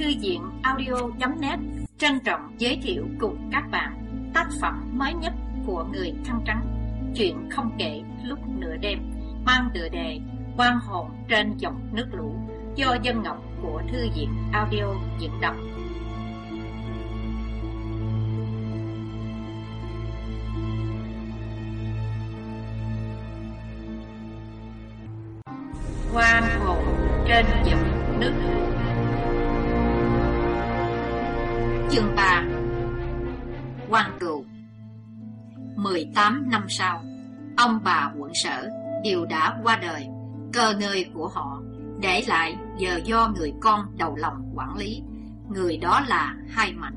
Thư viện audio.net trân trọng giới thiệu cùng các bạn tác phẩm mới nhất của người khăn trắng. Chuyện không kể lúc nửa đêm, mang tựa đề quan hồn trên dòng nước lũ do dân ngọc của Thư viện audio diễn đọc. Sau Ông bà quận sở đều đã qua đời Cơ ngơi của họ Để lại giờ do người con đầu lòng quản lý. Người đó là Hai Mạnh.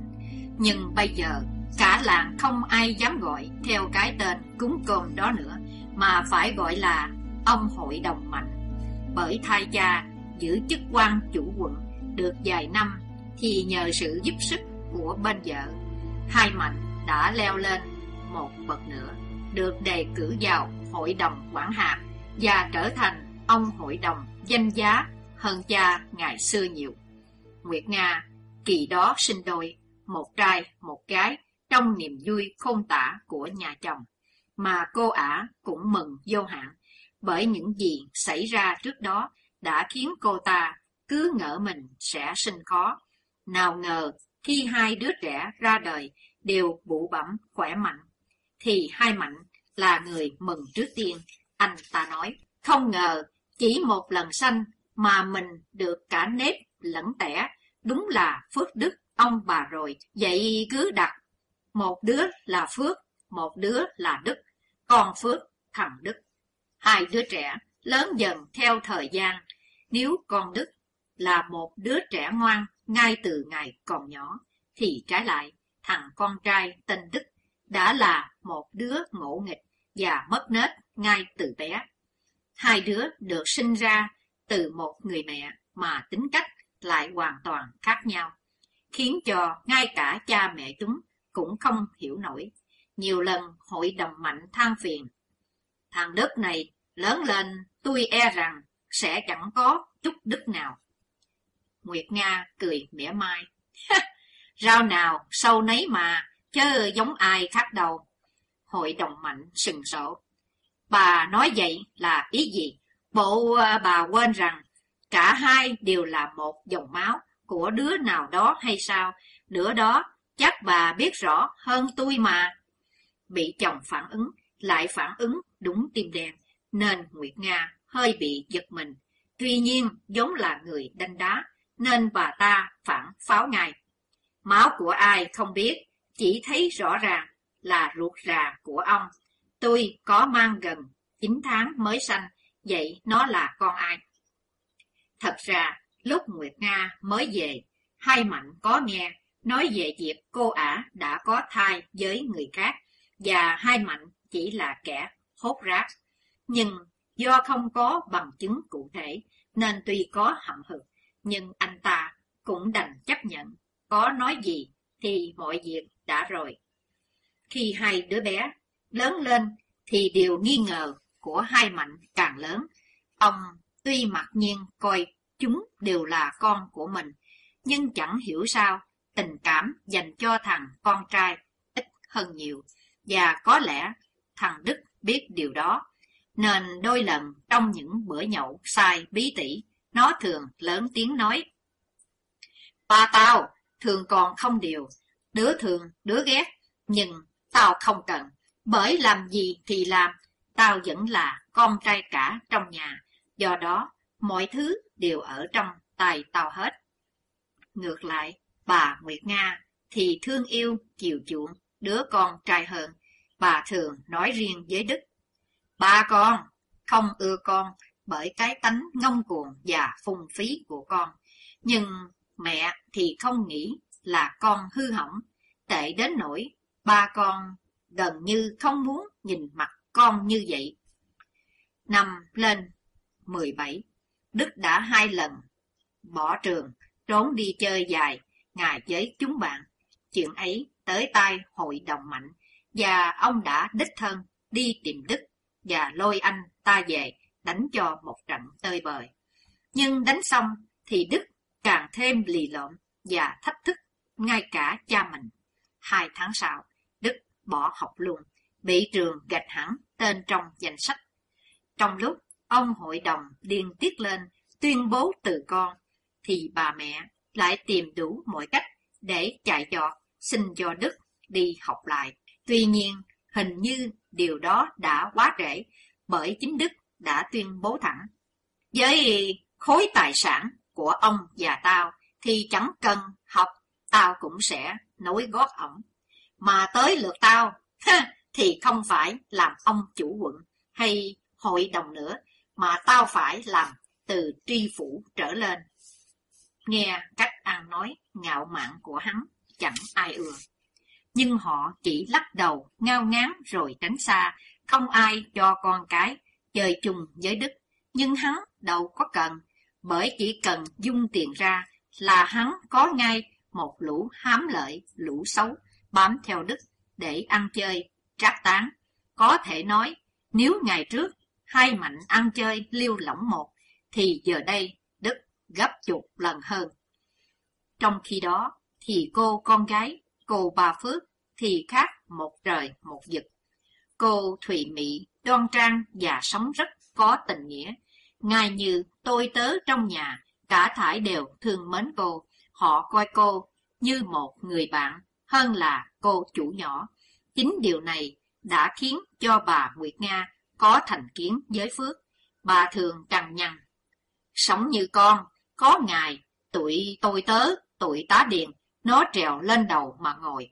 Nhưng bây giờ, Cả làng không ai dám gọi Theo cái tên cúng cơm đó nữa, Mà phải gọi là Ông hội đồng mạnh. Bởi thay cha giữ chức quan chủ quận Được vài năm, Thì nhờ sự giúp sức của bên vợ, Hai Mạnh đã leo lên một bậc nữa. Được đề cử vào hội đồng quản hạt Và trở thành ông hội đồng danh giá hơn cha ngày xưa nhiều. Nguyệt Nga kỳ đó sinh đôi Một trai một gái Trong niềm vui khôn tả của nhà chồng Mà cô ả cũng mừng vô hạn Bởi những gì xảy ra trước đó Đã khiến cô ta cứ ngỡ mình sẽ sinh khó. Nào ngờ khi hai đứa trẻ ra đời đều bụ bẩm khỏe mạnh, thì hai mạnh là người mừng trước tiên, anh ta nói. Không ngờ, chỉ một lần sanh mà mình được cả nếp lẫn tẻ, đúng là phước đức ông bà rồi, vậy cứ đặt. Một đứa là phước, một đứa là đức, con phước, thằng đức. Hai đứa trẻ lớn dần theo thời gian, nếu con đức là một đứa trẻ ngoan ngay từ ngày còn nhỏ, thì trái lại, thằng con trai tên Đức đã là một đứa ngộ nghịch và mất nết ngay từ bé. Hai đứa được sinh ra từ một người mẹ mà tính cách lại hoàn toàn khác nhau, khiến cho ngay cả cha mẹ chúng cũng không hiểu nổi. Nhiều lần hội đồng mạnh than phiền. Thằng Đức này lớn lên tôi e rằng sẽ chẳng có chút đức nào. Nguyệt Nga cười mỉa mai. Rau nào sâu nấy mà, chứ giống ai khác đâu. Hội đồng mạnh sừng sổ. Bà nói vậy là ý gì? Bộ à, bà quên rằng cả hai đều là một dòng máu của đứa nào đó hay sao? Đứa đó chắc bà biết rõ hơn tôi mà. Bị chồng phản ứng, lại phản ứng đúng tim đen, nên Nguyệt Nga hơi bị giật mình. Tuy nhiên, giống là người đanh đá, nên bà ta phản pháo ngay. Máu của ai không biết, chỉ thấy rõ ràng là ruột rà của ông. Tôi có mang gần 9 tháng mới sanh, vậy nó là con ai? Thật ra, lúc Nguyệt Nga mới về, hai mạnh có nghe nói về việc cô ả đã có thai với người khác, và hai mạnh chỉ là kẻ hốt rác. Nhưng do không có bằng chứng cụ thể, nên tuy có hậm hực, nhưng anh ta cũng đành chấp nhận có nói gì thì mọi việc đã rồi. Khi hai đứa bé lớn lên thì điều nghi ngờ của hai mạnh càng lớn. Ông tuy mặc nhiên coi chúng đều là con của mình, nhưng chẳng hiểu sao tình cảm dành cho thằng con trai ít hơn nhiều. Và có lẽ thằng Đức biết điều đó, nên đôi lần trong những bữa nhậu sai bí tỉ, nó thường lớn tiếng nói. Ba tao, thường còn không điều, đứa thường, đứa ghét, nhưng tao không cần, bởi làm gì thì làm, tao vẫn là con trai cả trong nhà, do đó mọi thứ đều ở trong tay tao hết. Ngược lại, bà Nguyệt Nga thì thương yêu, chiều chuộng đứa con trai hơn, bà thường nói riêng với Đức. Ba con, không ưa con bởi cái tánh ngông cuồng và phung phí của con, nhưng Mẹ thì không nghĩ là con hư hỏng, tệ đến nỗi ba con gần như không muốn nhìn mặt con như vậy. Năm lên 17, Đức đã hai lần bỏ trường, trốn đi chơi dài, ngài với chúng bạn. Chuyện ấy tới tai hội đồng mạnh, và ông đã đích thân đi tìm Đức và lôi anh ta về đánh cho một trận tơi bời. Nhưng đánh xong thì Đức càng thêm lì lợm và thách thức ngay cả cha mình. Hai tháng sau, Đức bỏ học luôn, bị trường gạch hẳn tên trong danh sách. Trong lúc ông hội đồng điên tiết lên tuyên bố từ con, thì bà mẹ lại tìm đủ mọi cách để chạy dọt xin cho Đức đi học lại. Tuy nhiên, hình như điều đó đã quá trễ, bởi chính Đức đã tuyên bố thẳng. Với khối tài sản của ông và tao thì chẳng cần học, tao cũng sẽ nối gót ổng. Mà tới lượt tao, thì không phải làm ông chủ quận hay hội đồng nữa, mà tao phải làm từ tri phủ trở lên. Nghe cách ăn nói ngạo mạn của hắn, chẳng ai ưa. Nhưng họ chỉ lắc đầu, ngao ngán rồi tránh xa, không ai cho con cái chơi chung với Đức. Nhưng hắn đâu có cần, bởi chỉ cần dung tiền ra là hắn có ngay một lũ hám lợi, lũ xấu, bám theo Đức để ăn chơi, trác tán. Có thể nói, nếu ngày trước hai mạnh ăn chơi liêu lỏng một, thì giờ đây Đức gấp chục lần hơn. Trong khi đó, thì cô con gái, cô bà Phước, thì khác một trời một vực. Cô Thụy Mỹ, đoan trang và sống rất có tình nghĩa. Ngài như tôi tớ trong nhà, cả thải đều thương mến cô. Họ coi cô như một người bạn hơn là cô chủ nhỏ. Chính điều này đã khiến cho bà Nguyệt Nga có thành kiến với Phước. Bà thường cằn nhằn. Sống như con, có ngày, tụi tôi tớ, tụi tá điền, nó trèo lên đầu mà ngồi.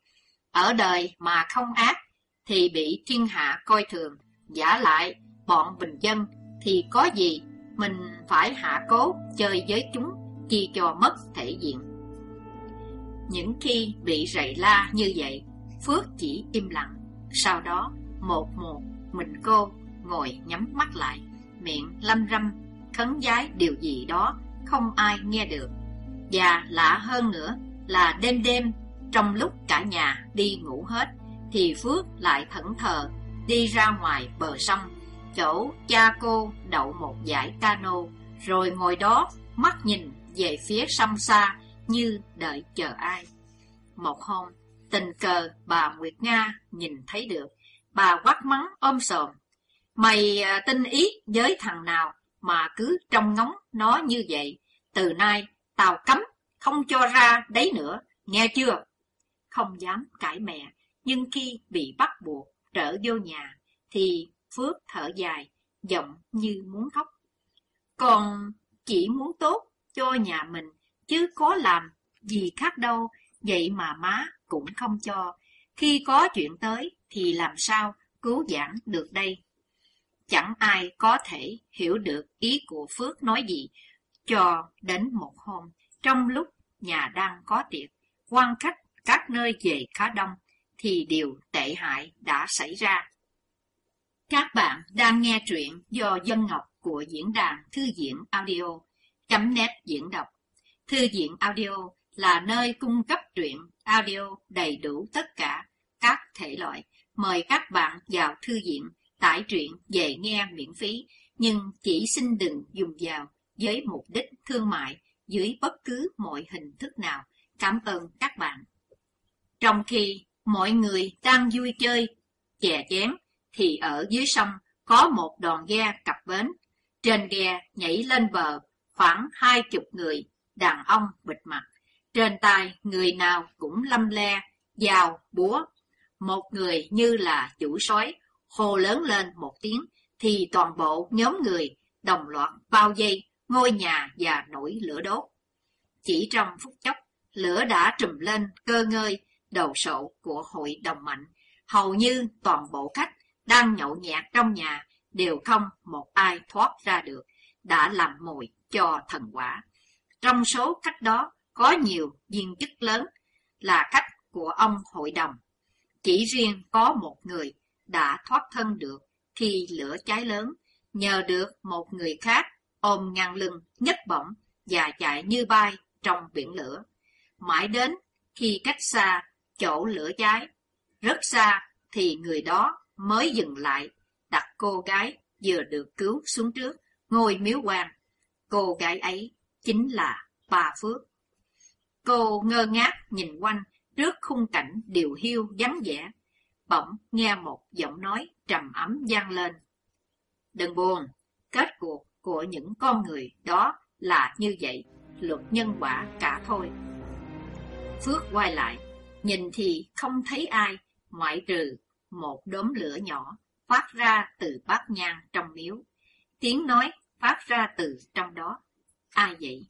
Ở đời mà không ác, thì bị thiên hạ coi thường. Giả lại, bọn bình dân thì có gì mình phải hạ cố chơi với chúng chi cho mất thể diện. Những khi bị rầy la như vậy, Phước chỉ im lặng. Sau đó, một một mình cô ngồi nhắm mắt lại, miệng lâm râm, khấn giái điều gì đó không ai nghe được. Và lạ hơn nữa là đêm đêm, trong lúc cả nhà đi ngủ hết, thì Phước lại thẫn thờ đi ra ngoài bờ sông, chỗ cha cô đậu một dải cano, rồi ngồi đó mắt nhìn về phía sông xa như đợi chờ ai. Một hôm, tình cờ bà Nguyệt Nga nhìn thấy được, bà quát mắng ôm sòm. Mày à, tin ý với thằng nào mà cứ trông ngóng nó như vậy, từ nay tao cấm, không cho ra đấy nữa, nghe chưa? Không dám cãi mẹ, nhưng khi bị bắt buộc trở vô nhà, thì Phước thở dài, giọng như muốn khóc. Còn chỉ muốn tốt cho nhà mình, chứ có làm gì khác đâu, vậy mà má cũng không cho. Khi có chuyện tới thì làm sao cứu giảng được đây? Chẳng ai có thể hiểu được ý của Phước nói gì, cho đến một hôm, trong lúc nhà đang có tiệc, quan khách các nơi về khá đông, thì điều tệ hại đã xảy ra. Các bạn đang nghe truyện do Dân Ngọc của diễn đàn Thư diễn Audio, chấm nét diễn đọc. Thư viện Audio là nơi cung cấp truyện audio đầy đủ tất cả các thể loại. Mời các bạn vào thư viện tải truyện về nghe miễn phí, nhưng chỉ xin đừng dùng vào với mục đích thương mại dưới bất cứ mọi hình thức nào. Cảm ơn các bạn. Trong khi mọi người đang vui chơi, chè chén, thì ở dưới sông có một đoàn ghe cặp bến. Trên ghe nhảy lên bờ khoảng hai chục người, đàn ông bịt mặt. Trên tay người nào cũng lâm le, dao, búa. Một người như là chủ sói, hô lớn lên một tiếng, thì toàn bộ nhóm người đồng loạt bao dây ngôi nhà và nổi lửa đốt. Chỉ trong phút chốc, lửa đã trùm lên cơ ngơi đầu sổ của hội đồng mạnh. Hầu như toàn bộ khách đang nhậu nhạt trong nhà đều không một ai thoát ra được, đã làm mồi cho thần quả. Trong số khách đó có nhiều viên chức lớn là khách của ông hội đồng. Chỉ riêng có một người đã thoát thân được khi lửa cháy lớn, nhờ được một người khác ôm ngang lưng nhấc bổng và chạy như bay trong biển lửa. Mãi đến khi cách xa chỗ lửa cháy, rất xa thì người đó mới dừng lại, đặt cô gái vừa được cứu xuống trước, ngôi miếu quan. Cô gái ấy chính là bà Phước. Cô ngơ ngác nhìn quanh trước khung cảnh điều hiu vắng vẻ. Bỗng nghe một giọng nói trầm ấm vang lên. Đừng buồn, kết cuộc của những con người đó là như vậy, luật nhân quả cả thôi. Phước quay lại, nhìn thì không thấy ai, ngoại trừ một đốm lửa nhỏ phát ra từ bát nhang trong miếu. Tiếng nói phát ra từ trong đó. Ai vậy?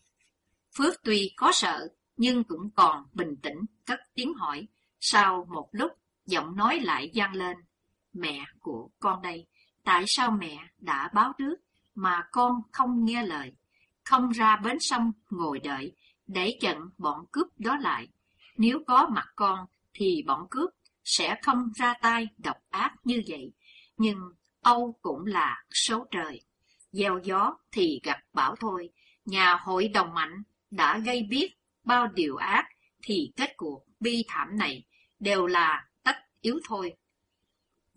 Phước tuy có sợ, nhưng cũng còn bình tĩnh, cất tiếng hỏi. Sau một lúc, giọng nói lại vang lên. Mẹ của con đây, tại sao mẹ đã báo trước mà con không nghe lời, không ra bến sông ngồi đợi, để chặn bọn cướp đó lại. Nếu có mặt con, thì bọn cướp sẽ không ra tay độc ác như vậy. Nhưng Âu cũng là số trời. Gieo gió thì gặp bão thôi. Nhà hội đồng mạnh đã gây biết bao điều ác thì kết cuộc bi thảm này đều là tất yếu thôi.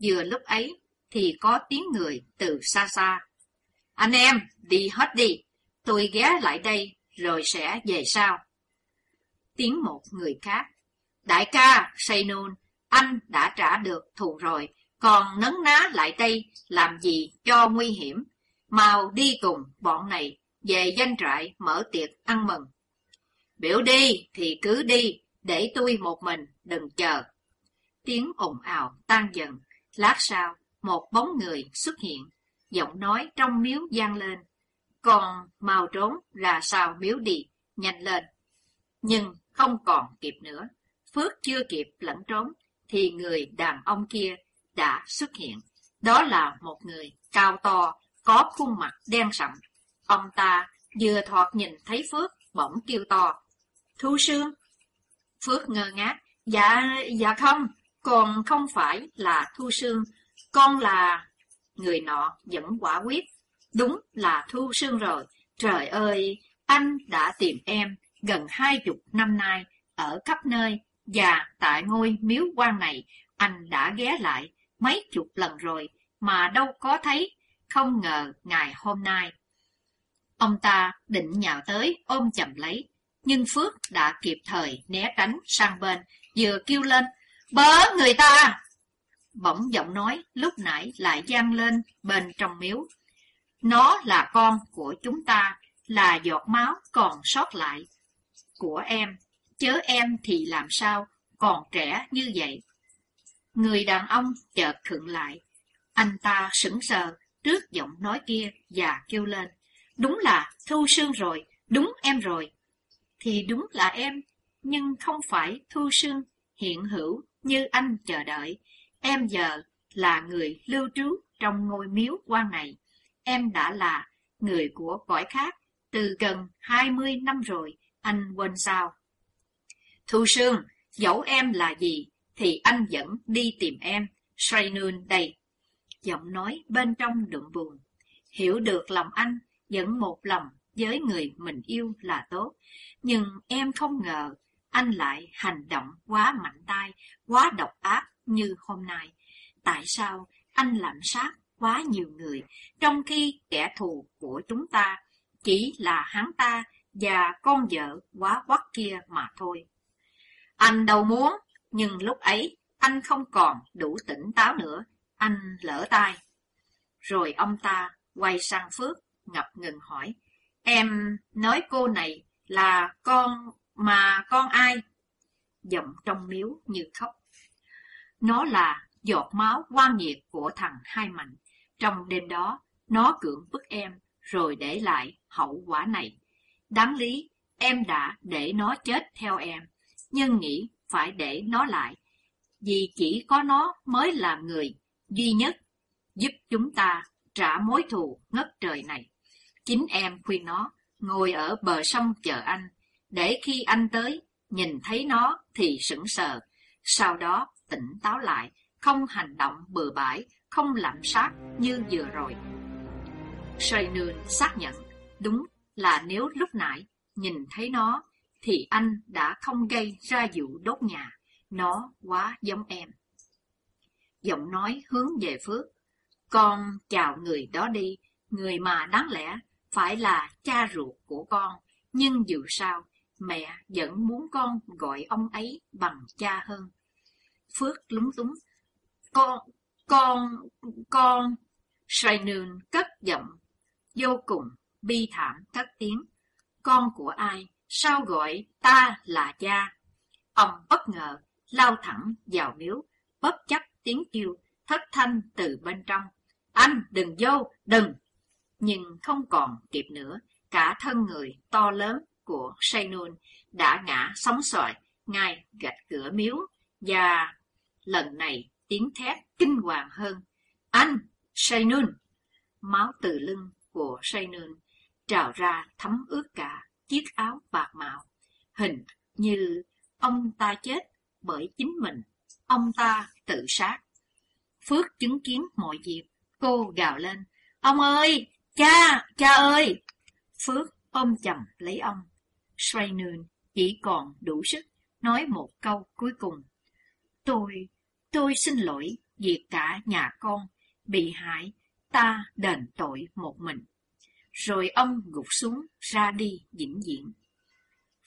Vừa lúc ấy thì có tiếng người từ xa xa. Anh em, đi hết đi, tôi ghé lại đây rồi sẽ về sau. Tiếng một người khác. Đại ca, say nôn, anh đã trả được thù rồi, còn nấn ná lại đây làm gì cho nguy hiểm. Mau đi cùng bọn này về danh trại mở tiệc ăn mừng. Biểu đi thì cứ đi, để tôi một mình, đừng chờ. Tiếng ồn ào tan dần, lát sau, một bóng người xuất hiện, giọng nói trong miếu gian lên. Còn mau trốn ra sao miếu đi, nhanh lên. Nhưng không còn kịp nữa, Phước chưa kịp lẫn trốn, thì người đàn ông kia đã xuất hiện. Đó là một người cao to, có khuôn mặt đen sậm. Ông ta vừa thoạt nhìn thấy Phước, bỗng kêu to. Thu Sương. Phước ngơ ngác. Dạ, dạ không, còn không phải là Thu Sương. Con là... Người nọ vẫn quả quyết. Đúng là Thu Sương rồi. Trời ơi, anh đã tìm em gần hai chục năm nay ở khắp nơi và tại ngôi miếu quan này anh đã ghé lại mấy chục lần rồi mà đâu có thấy, không ngờ ngày hôm nay. Ông ta định nhào tới ôm chầm lấy, nhưng Phước đã kịp thời né tránh sang bên, vừa kêu lên, bớ người ta! Bỗng giọng nói lúc nãy lại gian lên bên trong miếu. Nó là con của chúng ta, là giọt máu còn sót lại của em, chớ em thì làm sao còn trẻ như vậy. Người đàn ông chợt khựng lại. Anh ta sững sờ trước giọng nói kia và kêu lên. Đúng là Thu Sương rồi, đúng em rồi. Thì đúng là em, nhưng không phải Thu Sương hiện hữu như anh chờ đợi. Em giờ là người lưu trú trong ngôi miếu quan này. Em đã là người của cõi khác từ gần hai mươi năm rồi, anh quên sao? Thu Sương, dẫu em là gì, thì anh vẫn đi tìm em, Sraynun đây. Giọng nói bên trong đượm buồn. Hiểu được lòng anh, vẫn một lòng với người mình yêu là tốt. Nhưng em không ngờ anh lại hành động quá mạnh tay, quá độc ác như hôm nay. Tại sao anh làm sát quá nhiều người, trong khi kẻ thù của chúng ta chỉ là hắn ta và con vợ quá quắc kia mà thôi. Anh đâu muốn, nhưng lúc ấy anh không còn đủ tỉnh táo nữa, anh lỡ tay. Rồi ông ta quay sang Phước, ngập ngừng hỏi, em nói cô này là con mà con ai? Giọng trong miếu như khóc. Nó là giọt máu quan nhiệt của thằng Hai Mạnh. Trong đêm đó, nó cưỡng bức em, rồi để lại hậu quả này. Đáng lý, em đã để nó chết theo em, nhưng nghĩ phải để nó lại, vì chỉ có nó mới là người duy nhất giúp chúng ta trả mối thù ngất trời này. Chính em khuyên nó ngồi ở bờ sông chờ anh, để khi anh tới, nhìn thấy nó thì sững sờ, sau đó tỉnh táo lại, không hành động bừa bãi, không lạm sát như vừa rồi. Sraynun xác nhận, đúng là nếu lúc nãy nhìn thấy nó, thì anh đã không gây ra vụ đốt nhà. Nó quá giống em. Giọng nói hướng về Phước. Con chào người đó đi, người mà đáng lẽ phải là cha ruột của con. Nhưng dù sao, mẹ vẫn muốn con gọi ông ấy bằng cha hơn. Phước lúng túng. Con, con, con... Srainun cất giọng, vô cùng bi thảm thất tiếng. Con của ai? Sao gọi ta là cha? Ông bất ngờ, lao thẳng vào miếu, bất chấp tiếng kêu, thất thanh từ bên trong. Anh, đừng vô, đừng! Nhưng không còn kịp nữa, cả thân người to lớn của Sainun đã ngã sóng xoài ngay gạch cửa miếu, và lần này tiếng thét kinh hoàng hơn. Anh, Sainun! Máu từ lưng của Sainun trào ra thấm ướt cả chiếc áo bạc màu. Hình như ông ta chết bởi chính mình, ông ta tự sát. Phước chứng kiến mọi việc, cô gào lên, ông ơi, cha, cha ơi! Phước ôm chầm lấy ông. Sraynun chỉ còn đủ sức nói một câu cuối cùng. Tôi, tôi xin lỗi vì cả nhà con bị hại, ta đền tội một mình. Rồi ông gục xuống ra đi vĩnh viễn.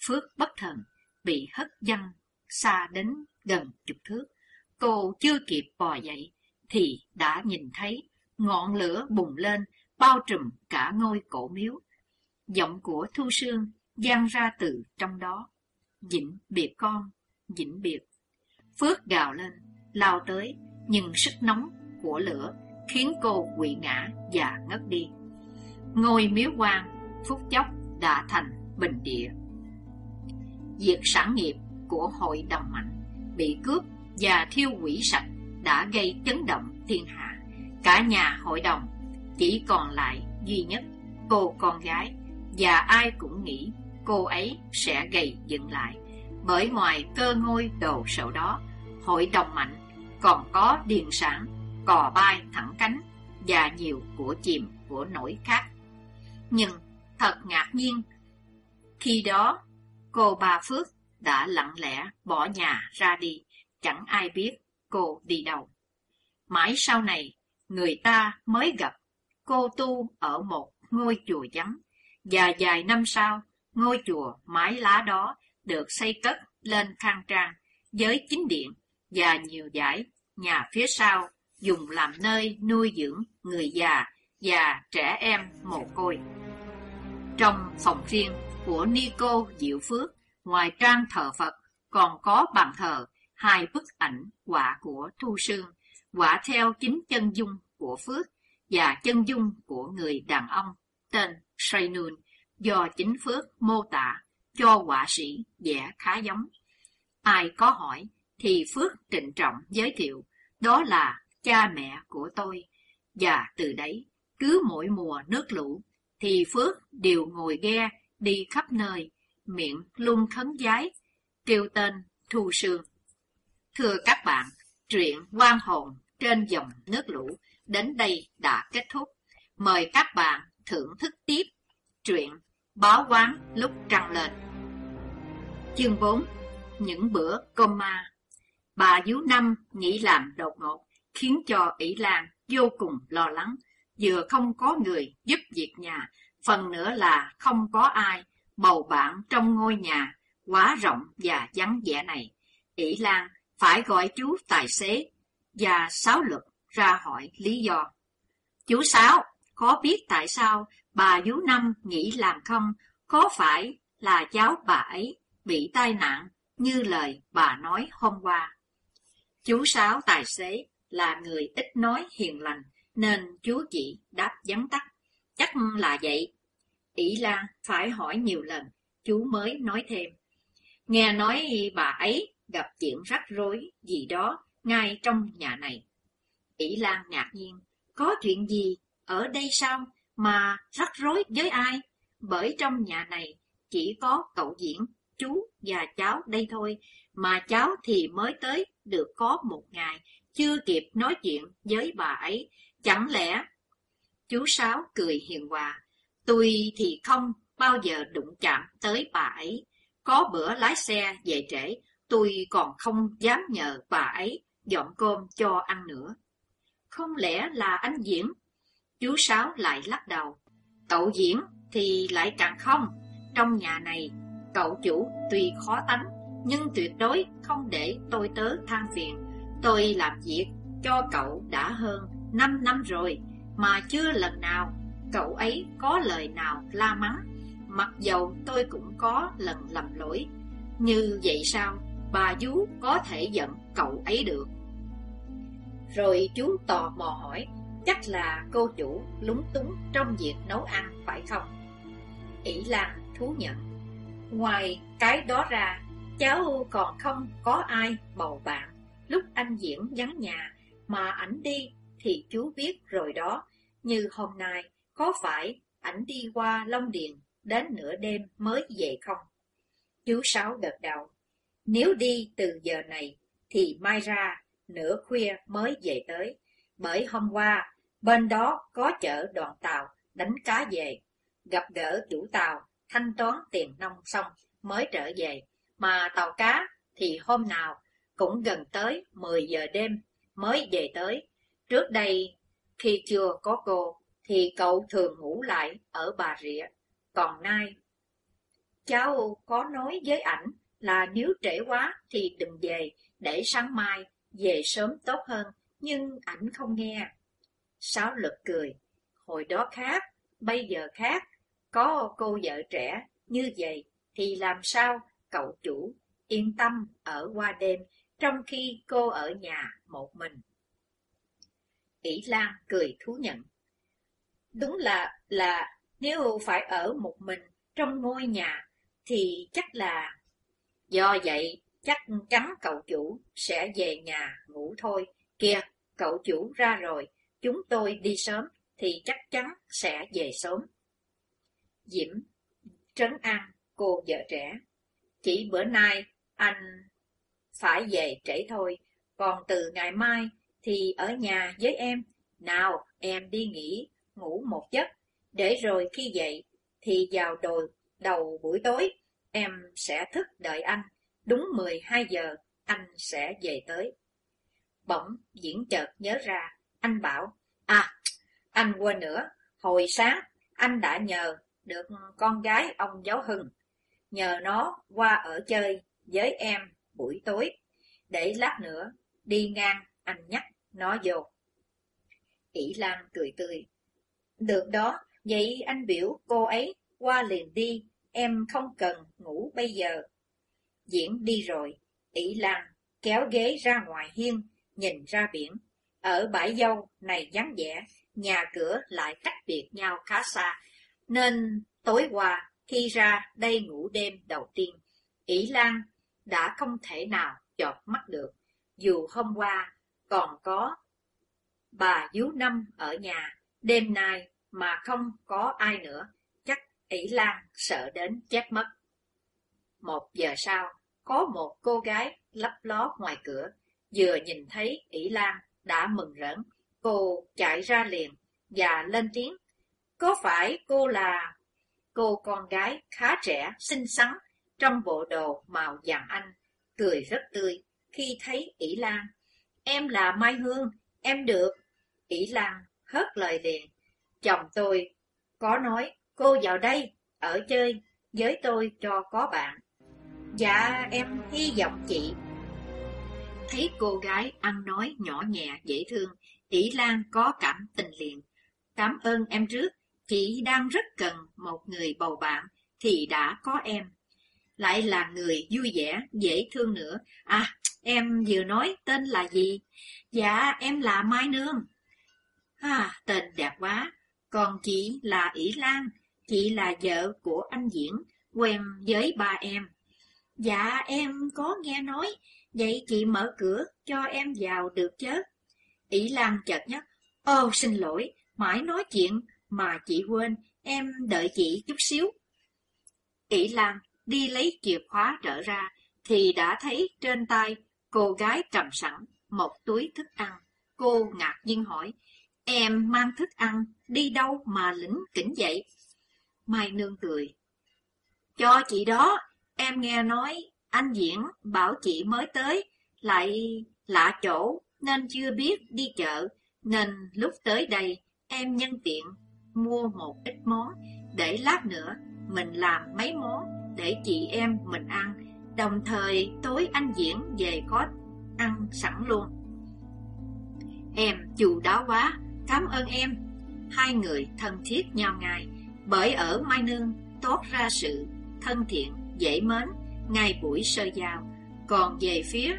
Phước bất thần, bị hất văng xa đến gần chục thước. Cô chưa kịp bò dậy, thì đã nhìn thấy ngọn lửa bùng lên, bao trùm cả ngôi cổ miếu. Giọng của Thu Sương gian ra từ trong đó. Dĩnh biệt con, dĩnh biệt. Phước gào lên, lao tới, nhưng sức nóng của lửa khiến cô quỵ ngã và ngất đi. Ngôi miếu quan, phút chốc đã thành bình địa. Việc sản nghiệp của hội đồng mạnh bị cướp và thiêu quỷ sạch đã gây chấn động thiên hạ. Cả nhà hội đồng chỉ còn lại duy nhất cô con gái và ai cũng nghĩ cô ấy sẽ gầy dựng lại. Bởi ngoài cơ ngôi đồ sậu đó, hội đồng mạnh còn có điền sản, cò bay thẳng cánh và nhiều của chìm của nổi khác. Nhưng thật ngạc nhiên, khi đó cô bà Phước đã lặng lẽ bỏ nhà ra đi, chẳng ai biết cô đi đâu. Mãi sau này, người ta mới gặp cô tu ở một ngôi chùa vắng, và vài năm sau, ngôi chùa mái lá đó được xây cất lên khang trang với chính điện và nhiều dãy nhà phía sau dùng làm nơi nuôi dưỡng người già và trẻ em mồ côi. Trong phòng riêng của Nico Diệu Phước, ngoài trang thờ Phật, còn có bàn thờ hai bức ảnh quả của Thu Sương, quả theo chính chân dung của Phước và chân dung của người đàn ông tên Sraynun do chính Phước mô tả cho họa sĩ vẽ khá giống. Ai có hỏi thì Phước trịnh trọng giới thiệu đó là cha mẹ của tôi. Và từ đấy, cứ mỗi mùa nước lũ thì Phước đều ngồi ghe đi khắp nơi, miệng luôn khấn giái, kêu tên Thu Sương. Thưa các bạn, truyện quan hồn trên dòng nước lũ đến đây đã kết thúc. Mời các bạn thưởng thức tiếp truyện Báo quán lúc trăng lên. Chương 4 Những bữa cơm ma Bà Diếu Năm nghỉ làm đột ngột, khiến cho ỷ Lan vô cùng lo lắng. Vừa không có người giúp việc nhà, phần nữa là không có ai bầu bạn trong ngôi nhà quá rộng và vắng vẻ này. ỷ Lan phải gọi chú tài xế và sáu luật ra hỏi lý do. Chú Sáu, có biết tại sao bà Dú Năm nghĩ làm không? Có phải là cháu bà ấy bị tai nạn như lời bà nói hôm qua? Chú Sáu tài xế là người ít nói hiền lành, nên chú chị đáp vắn tắt. Chắc là vậy. ỷ Lan phải hỏi nhiều lần, chú mới nói thêm. Nghe nói bà ấy gặp chuyện rắc rối gì đó ngay trong nhà này ỷ Lan ngạc nhiên, có chuyện gì ở đây sao mà rắc rối với ai? Bởi trong nhà này chỉ có cậu diễn, chú và cháu đây thôi, mà cháu thì mới tới được có một ngày, chưa kịp nói chuyện với bà ấy. Chẳng lẽ... Chú Sáu cười hiền hòa, tôi thì không bao giờ đụng chạm tới bà ấy. Có bữa lái xe về trễ, tôi còn không dám nhờ bà ấy dọn cơm cho ăn nữa. Không lẽ là anh Diễn? Chú Sáu lại lắc đầu. Cậu Diễn thì lại càng không. Trong nhà này, Cậu chủ tuy khó tánh, nhưng tuyệt đối không để tôi tớ than phiền. Tôi làm việc cho cậu đã hơn 5 năm rồi, mà chưa lần nào cậu ấy có lời nào la mắng. Mặc dầu tôi cũng có lần lầm lỗi, như vậy sao bà vú có thể giận cậu ấy được? Rồi chú tò mò hỏi, chắc là cô chủ lúng túng trong việc nấu ăn phải không? ỷ Lan thú nhận. Ngoài cái đó ra, cháu còn không có ai bầu bạn. Lúc anh diễn vắng nhà mà ảnh đi thì chú biết rồi đó. Như hôm nay, có phải ảnh đi qua Long Điền đến nửa đêm mới về không? Chú Sáu gật đầu. Nếu đi từ giờ này thì mai ra nửa khuya mới về tới. Bởi hôm qua, bên đó có chợ đoàn tàu đánh cá về. Gặp gỡ chủ tàu, thanh toán tiền nông xong mới trở về. Mà tàu cá thì hôm nào cũng gần tới 10 giờ đêm mới về tới. Trước đây, khi chưa có cô, thì cậu thường ngủ lại ở Bà Rịa. Còn nay, cháu có nói với ảnh là nếu trễ quá thì đừng về, để sáng mai về sớm tốt hơn, nhưng ảnh không nghe. Sáu lực cười, hồi đó khác, bây giờ khác, có cô vợ trẻ như vậy thì làm sao cậu chủ yên tâm ở qua đêm trong khi cô ở nhà một mình. ỷ Lan cười thú nhận. Đúng là là nếu phải ở một mình trong ngôi nhà thì chắc là do vậy chắc chắn cậu chủ sẽ về nhà ngủ thôi. Kìa, cậu chủ ra rồi, chúng tôi đi sớm thì chắc chắn sẽ về sớm. Diễm trấn an cô vợ trẻ. Chỉ bữa nay anh phải về trễ thôi, còn từ ngày mai thì ở nhà với em. Nào, em đi nghỉ, ngủ một giấc, để rồi khi dậy thì vào đồi đầu buổi tối, em sẽ thức đợi anh. Đúng 12 giờ, anh sẽ về tới. Bỗng diễn chợt nhớ ra, anh bảo, à, anh quên nữa, hồi sáng anh đã nhờ được con gái ông giáo hưng, nhờ nó qua ở chơi với em buổi tối, để lát nữa đi ngang anh nhắc nó vô. ỷ Lan cười tươi. Được đó, vậy anh biểu cô ấy qua liền đi, em không cần ngủ bây giờ. Diễn đi rồi, ỷ Lan kéo ghế ra ngoài hiên, nhìn ra biển. Ở bãi dâu này vắng vẻ, nhà cửa lại cách biệt nhau khá xa, nên tối qua khi ra đây ngủ đêm đầu tiên, ỷ Lan đã không thể nào chọt mắt được, dù hôm qua còn có bà vú năm ở nhà, đêm nay mà không có ai nữa, chắc ỷ Lan sợ đến chết mất. Một giờ sau, có một cô gái lấp ló ngoài cửa, vừa nhìn thấy ỷ Lan đã mừng rỡ, cô chạy ra liền và lên tiếng. Có phải cô là... Cô con gái khá trẻ, xinh xắn, trong bộ đồ màu vàng anh, cười rất tươi khi thấy ỷ Lan. Em là Mai Hương, em được. ỷ Lan hớt lời liền. Chồng tôi có nói cô vào đây, ở chơi, với tôi cho có bạn. Dạ, em hy vọng chị. Thấy cô gái ăn nói nhỏ nhẹ dễ thương, tỷ Lan có cảm tình liền. Cảm ơn em trước, chị đang rất cần một người bầu bạn, thì đã có em lại là người vui vẻ, dễ thương nữa. À, em vừa nói tên là gì? Dạ, em là Mai Nương. À, tên đẹp quá. Còn chị là ỷ Lan, chị là vợ của anh Diễn, quen với ba em. Dạ, em có nghe nói, vậy chị mở cửa cho em vào được chứ? Ý Lan chợt nhắc, ô xin lỗi, mãi nói chuyện mà chị quên, em đợi chị chút xíu. Ý Lan đi lấy chìa khóa trở ra, thì đã thấy trên tay cô gái cầm sẵn một túi thức ăn. Cô ngạc nhiên hỏi, em mang thức ăn đi đâu mà lĩnh kỉnh vậy? Mai Nương cười, cho chị đó, em nghe nói anh Diễn bảo chị mới tới, lại lạ chỗ nên chưa biết đi chợ, nên lúc tới đây em nhân tiện mua một ít món để lát nữa mình làm mấy món để chị em mình ăn, đồng thời tối anh diễn về có ăn sẵn luôn. Em chủ đáo quá, cảm ơn em. Hai người thân thiết nhau ngay, bởi ở Mai Nương tốt ra sự thân thiện, dễ mến, ngay buổi sơ giao. Còn về phía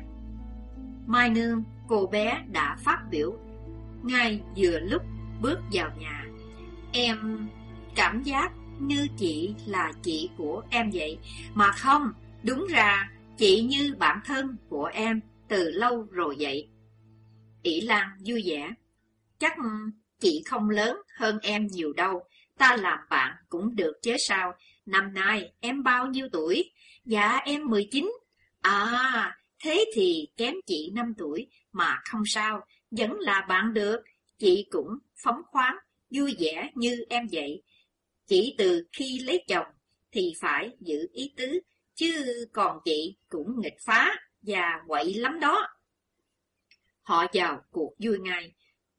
Mai Nương, cô bé đã phát biểu ngay vừa lúc bước vào nhà. Em cảm giác như chị là chị của em vậy, mà không, đúng ra chị như bạn thân của em từ lâu rồi vậy. ỷ Lan vui vẻ, chắc chị không lớn hơn em nhiều đâu, ta làm bạn cũng được chứ sao, năm nay em bao nhiêu tuổi? Dạ em 19. À, thế thì kém chị 5 tuổi, mà không sao, vẫn là bạn được, chị cũng phóng khoáng, vui vẻ như em vậy. Chỉ từ khi lấy chồng thì phải giữ ý tứ, chứ còn chị cũng nghịch phá và quậy lắm đó. Họ vào cuộc vui ngay.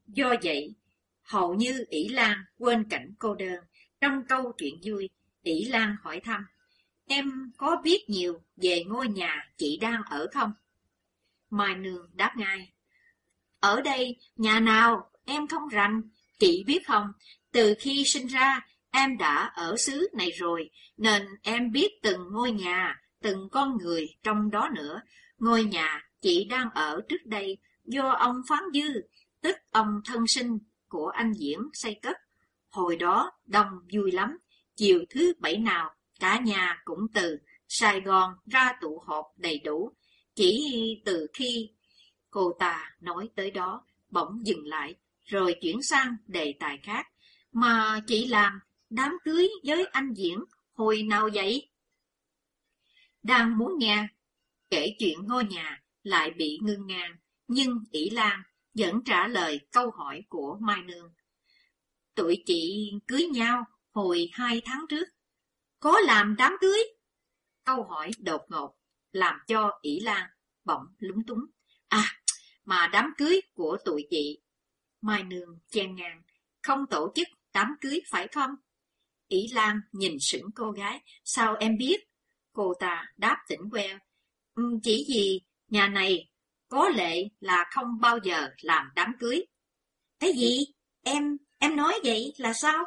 Do vậy, hầu như ỷ Lan quên cảnh cô đơn. Trong câu chuyện vui, ỷ Lan hỏi thăm, em có biết nhiều về ngôi nhà chị đang ở không? Mai Nương đáp ngay, ở đây, nhà nào, em không rành, chị biết không, từ khi sinh ra, em đã ở xứ này rồi, nên em biết từng ngôi nhà, từng con người trong đó nữa. Ngôi nhà chị đang ở trước đây do ông Phán Dư, tức ông thân sinh của anh Diễm xây cất. Hồi đó đông vui lắm, chiều thứ bảy nào cả nhà cũng từ Sài Gòn ra tụ họp đầy đủ. Chỉ từ khi cô ta nói tới đó, bỗng dừng lại, rồi chuyển sang đề tài khác. Mà chị làm đám cưới với anh Diễn hồi nào vậy? Đang muốn nghe, kể chuyện ngôi nhà lại bị ngưng ngang, nhưng ỷ Lan vẫn trả lời câu hỏi của Mai Nương. Tụi chị cưới nhau hồi hai tháng trước. Có làm đám cưới? Câu hỏi đột ngột, làm cho ỷ Lan bỗng lúng túng. À, mà đám cưới của tụi chị. Mai Nương chen ngang, không tổ chức đám cưới phải không? Ý Lan nhìn sững cô gái, sao em biết? Cô ta đáp tỉnh queo, ừ, chỉ vì nhà này có lệ là không bao giờ làm đám cưới. Cái gì? Em, em nói vậy là sao?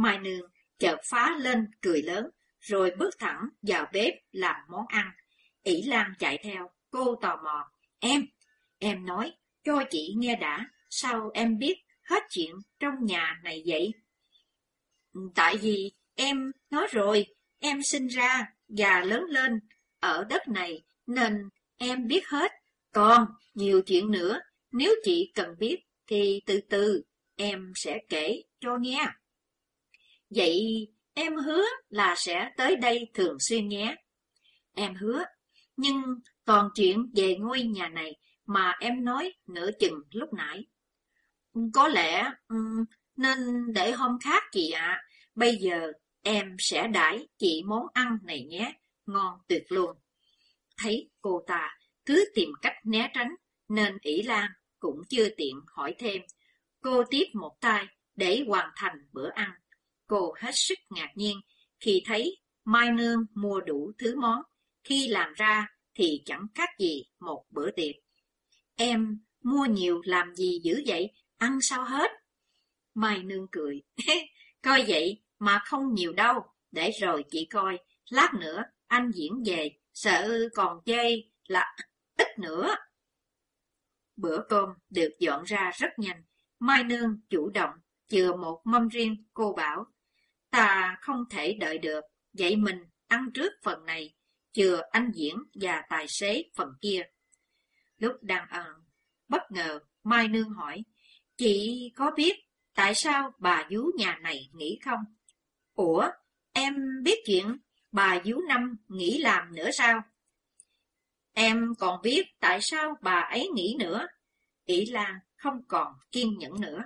Mai Nương chợt phá lên cười lớn, rồi bước thẳng vào bếp làm món ăn. ỷ Lan chạy theo, cô tò mò. Em, em nói, cho chị nghe đã, sao em biết hết chuyện trong nhà này vậy? Ừ, tại vì em nói rồi, em sinh ra và lớn lên ở đất này nên em biết hết. Còn nhiều chuyện nữa, nếu chị cần biết thì từ từ em sẽ kể cho nghe. Vậy em hứa là sẽ tới đây thường xuyên nhé. Em hứa, nhưng còn chuyện về ngôi nhà này mà em nói nửa chừng lúc nãy. Có lẽ um, nên để hôm khác chị ạ. Bây giờ em sẽ đãi chị món ăn này nhé, ngon tuyệt luôn. Thấy cô ta cứ tìm cách né tránh, nên ỷ Lan cũng chưa tiện hỏi thêm. Cô tiếp một tay để hoàn thành bữa ăn. Cô hết sức ngạc nhiên khi thấy Mai Nương mua đủ thứ món. Khi làm ra thì chẳng khác gì một bữa tiệc. Em mua nhiều làm gì dữ vậy, ăn sao hết? Mai Nương cười. coi vậy mà không nhiều đâu, để rồi chị coi, lát nữa anh diễn về, sợ còn chê là ít nữa. Bữa cơm được dọn ra rất nhanh, Mai Nương chủ động, chừa một mâm riêng, cô bảo, ta không thể đợi được, vậy mình ăn trước phần này, chừa anh diễn và tài xế phần kia. Lúc đang ăn, bất ngờ Mai Nương hỏi, chị có biết tại sao bà vú nhà này nghỉ không? Ủa, em biết chuyện bà vú năm nghỉ làm nữa sao? Em còn biết tại sao bà ấy nghỉ nữa? ỷ Lan không còn kiên nhẫn nữa.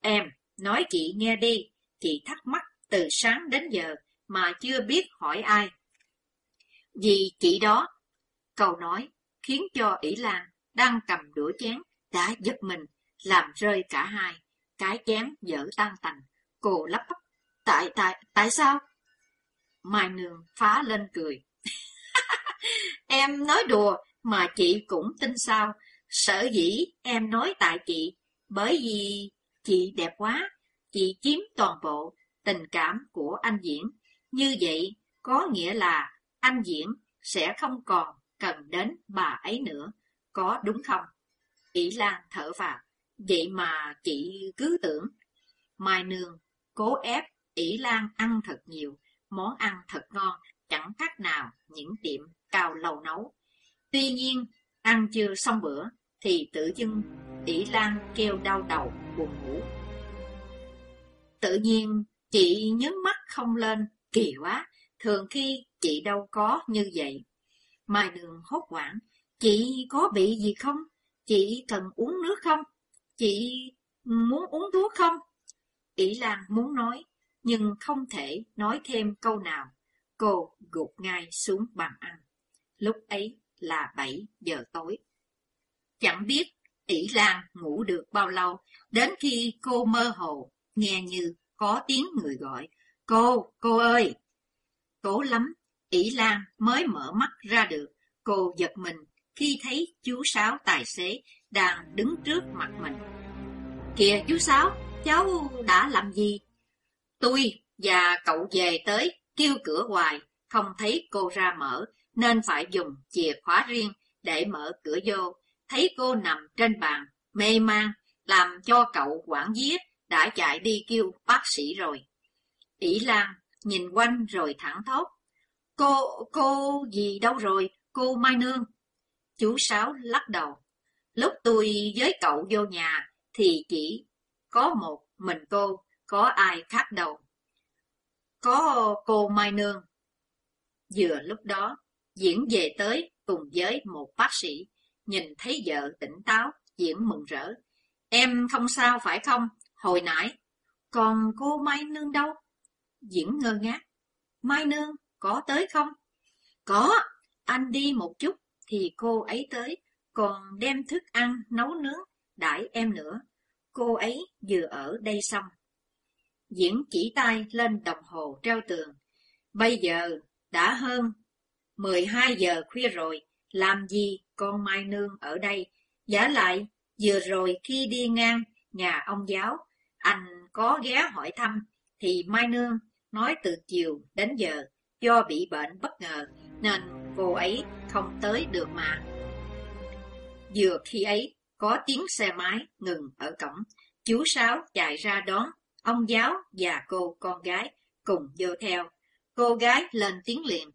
Em, nói chị nghe đi, chị thắc mắc từ sáng đến giờ mà chưa biết hỏi ai. Vì chị đó, câu nói khiến cho ỷ Lan đang cầm đũa chén đã giật mình, làm rơi cả hai. Cái chén dở tan tành, cô lắp bắp. Tại, tại, tại sao? Mai Nương phá lên cười. em nói đùa mà chị cũng tin sao. Sở dĩ em nói tại chị, bởi vì chị đẹp quá, chị chiếm toàn bộ tình cảm của anh Diễn. Như vậy có nghĩa là anh Diễn sẽ không còn cần đến bà ấy nữa, có đúng không? Ý Lan thở vào, vậy mà chị cứ tưởng. Mai Nương cố ép Ý Lan ăn thật nhiều, món ăn thật ngon, chẳng khác nào những tiệm cao lầu nấu. Tuy nhiên, ăn chưa xong bữa, thì tự dưng Ý Lan kêu đau đầu, buồn ngủ. Tự nhiên, chị nhấn mắt không lên, kỳ quá, thường khi chị đâu có như vậy. Mai đường hốt quảng, chị có bị gì không? Chị cần uống nước không? Chị muốn uống thuốc không? Ý Lan muốn nói, nhưng không thể nói thêm câu nào. Cô gục ngay xuống bàn ăn. Lúc ấy là 7 giờ tối. Chẳng biết ỷ Lan ngủ được bao lâu, đến khi cô mơ hồ, nghe như có tiếng người gọi. Cô, cô ơi! Cố lắm, ỷ Lan mới mở mắt ra được. Cô giật mình khi thấy chú Sáu tài xế đang đứng trước mặt mình. Kìa chú Sáu, cháu đã làm gì? Tôi và cậu về tới, kêu cửa hoài, không thấy cô ra mở, nên phải dùng chìa khóa riêng để mở cửa vô. Thấy cô nằm trên bàn, mê man, làm cho cậu quản giết đã chạy đi kêu bác sĩ rồi. ỷ Lan nhìn quanh rồi thẳng thốt. Cô, cô gì đâu rồi, cô Mai Nương? Chú Sáu lắc đầu. Lúc tôi với cậu vô nhà thì chỉ có một mình cô, có ai khác đâu. Có cô Mai Nương. Vừa lúc đó, Diễn về tới cùng với một bác sĩ, nhìn thấy vợ tỉnh táo, Diễn mừng rỡ. Em không sao phải không? Hồi nãy, còn cô Mai Nương đâu? Diễn ngơ ngác. Mai Nương, có tới không? Có, anh đi một chút thì cô ấy tới, còn đem thức ăn, nấu nướng, đãi em nữa. Cô ấy vừa ở đây xong. Diễn chỉ tay lên đồng hồ treo tường. Bây giờ đã hơn 12 giờ khuya rồi, làm gì con Mai Nương ở đây? Giả lại, vừa rồi khi đi ngang nhà ông giáo, anh có ghé hỏi thăm, thì Mai Nương nói từ chiều đến giờ do bị bệnh bất ngờ nên cô ấy không tới được mà. Vừa khi ấy, có tiếng xe máy ngừng ở cổng, chú Sáu chạy ra đón ông giáo và cô con gái cùng vô theo. Cô gái lên tiếng liền.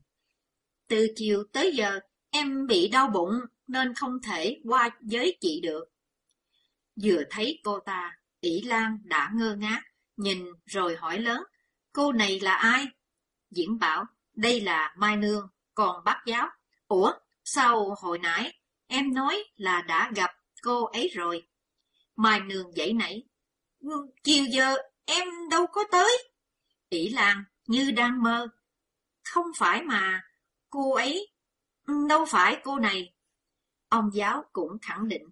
Từ chiều tới giờ, em bị đau bụng nên không thể qua với chị được. Vừa thấy cô ta, ỷ Lan đã ngơ ngác, nhìn rồi hỏi lớn, cô này là ai? Diễn bảo, đây là Mai Nương, còn bác giáo. Ủa, sao hồi nãy em nói là đã gặp cô ấy rồi? Mai Nương dậy nảy. Chiều giờ em đâu có tới. ỷ Lan như đang mơ. Không phải mà, cô ấy, đâu phải cô này. Ông giáo cũng khẳng định,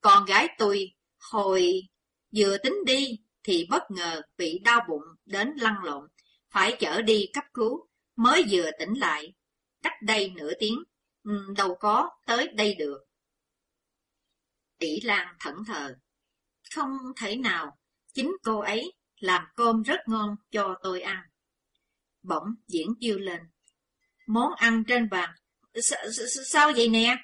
con gái tôi hồi vừa tính đi thì bất ngờ bị đau bụng đến lăn lộn, phải chở đi cấp cứu, mới vừa tỉnh lại, cách đây nửa tiếng, ừ, đâu có tới đây được. tỷ Lan thẫn thờ, không thể nào, chính cô ấy làm cơm rất ngon cho tôi ăn. Bỗng diễn kêu lên, món ăn trên bàn, sao vậy nè?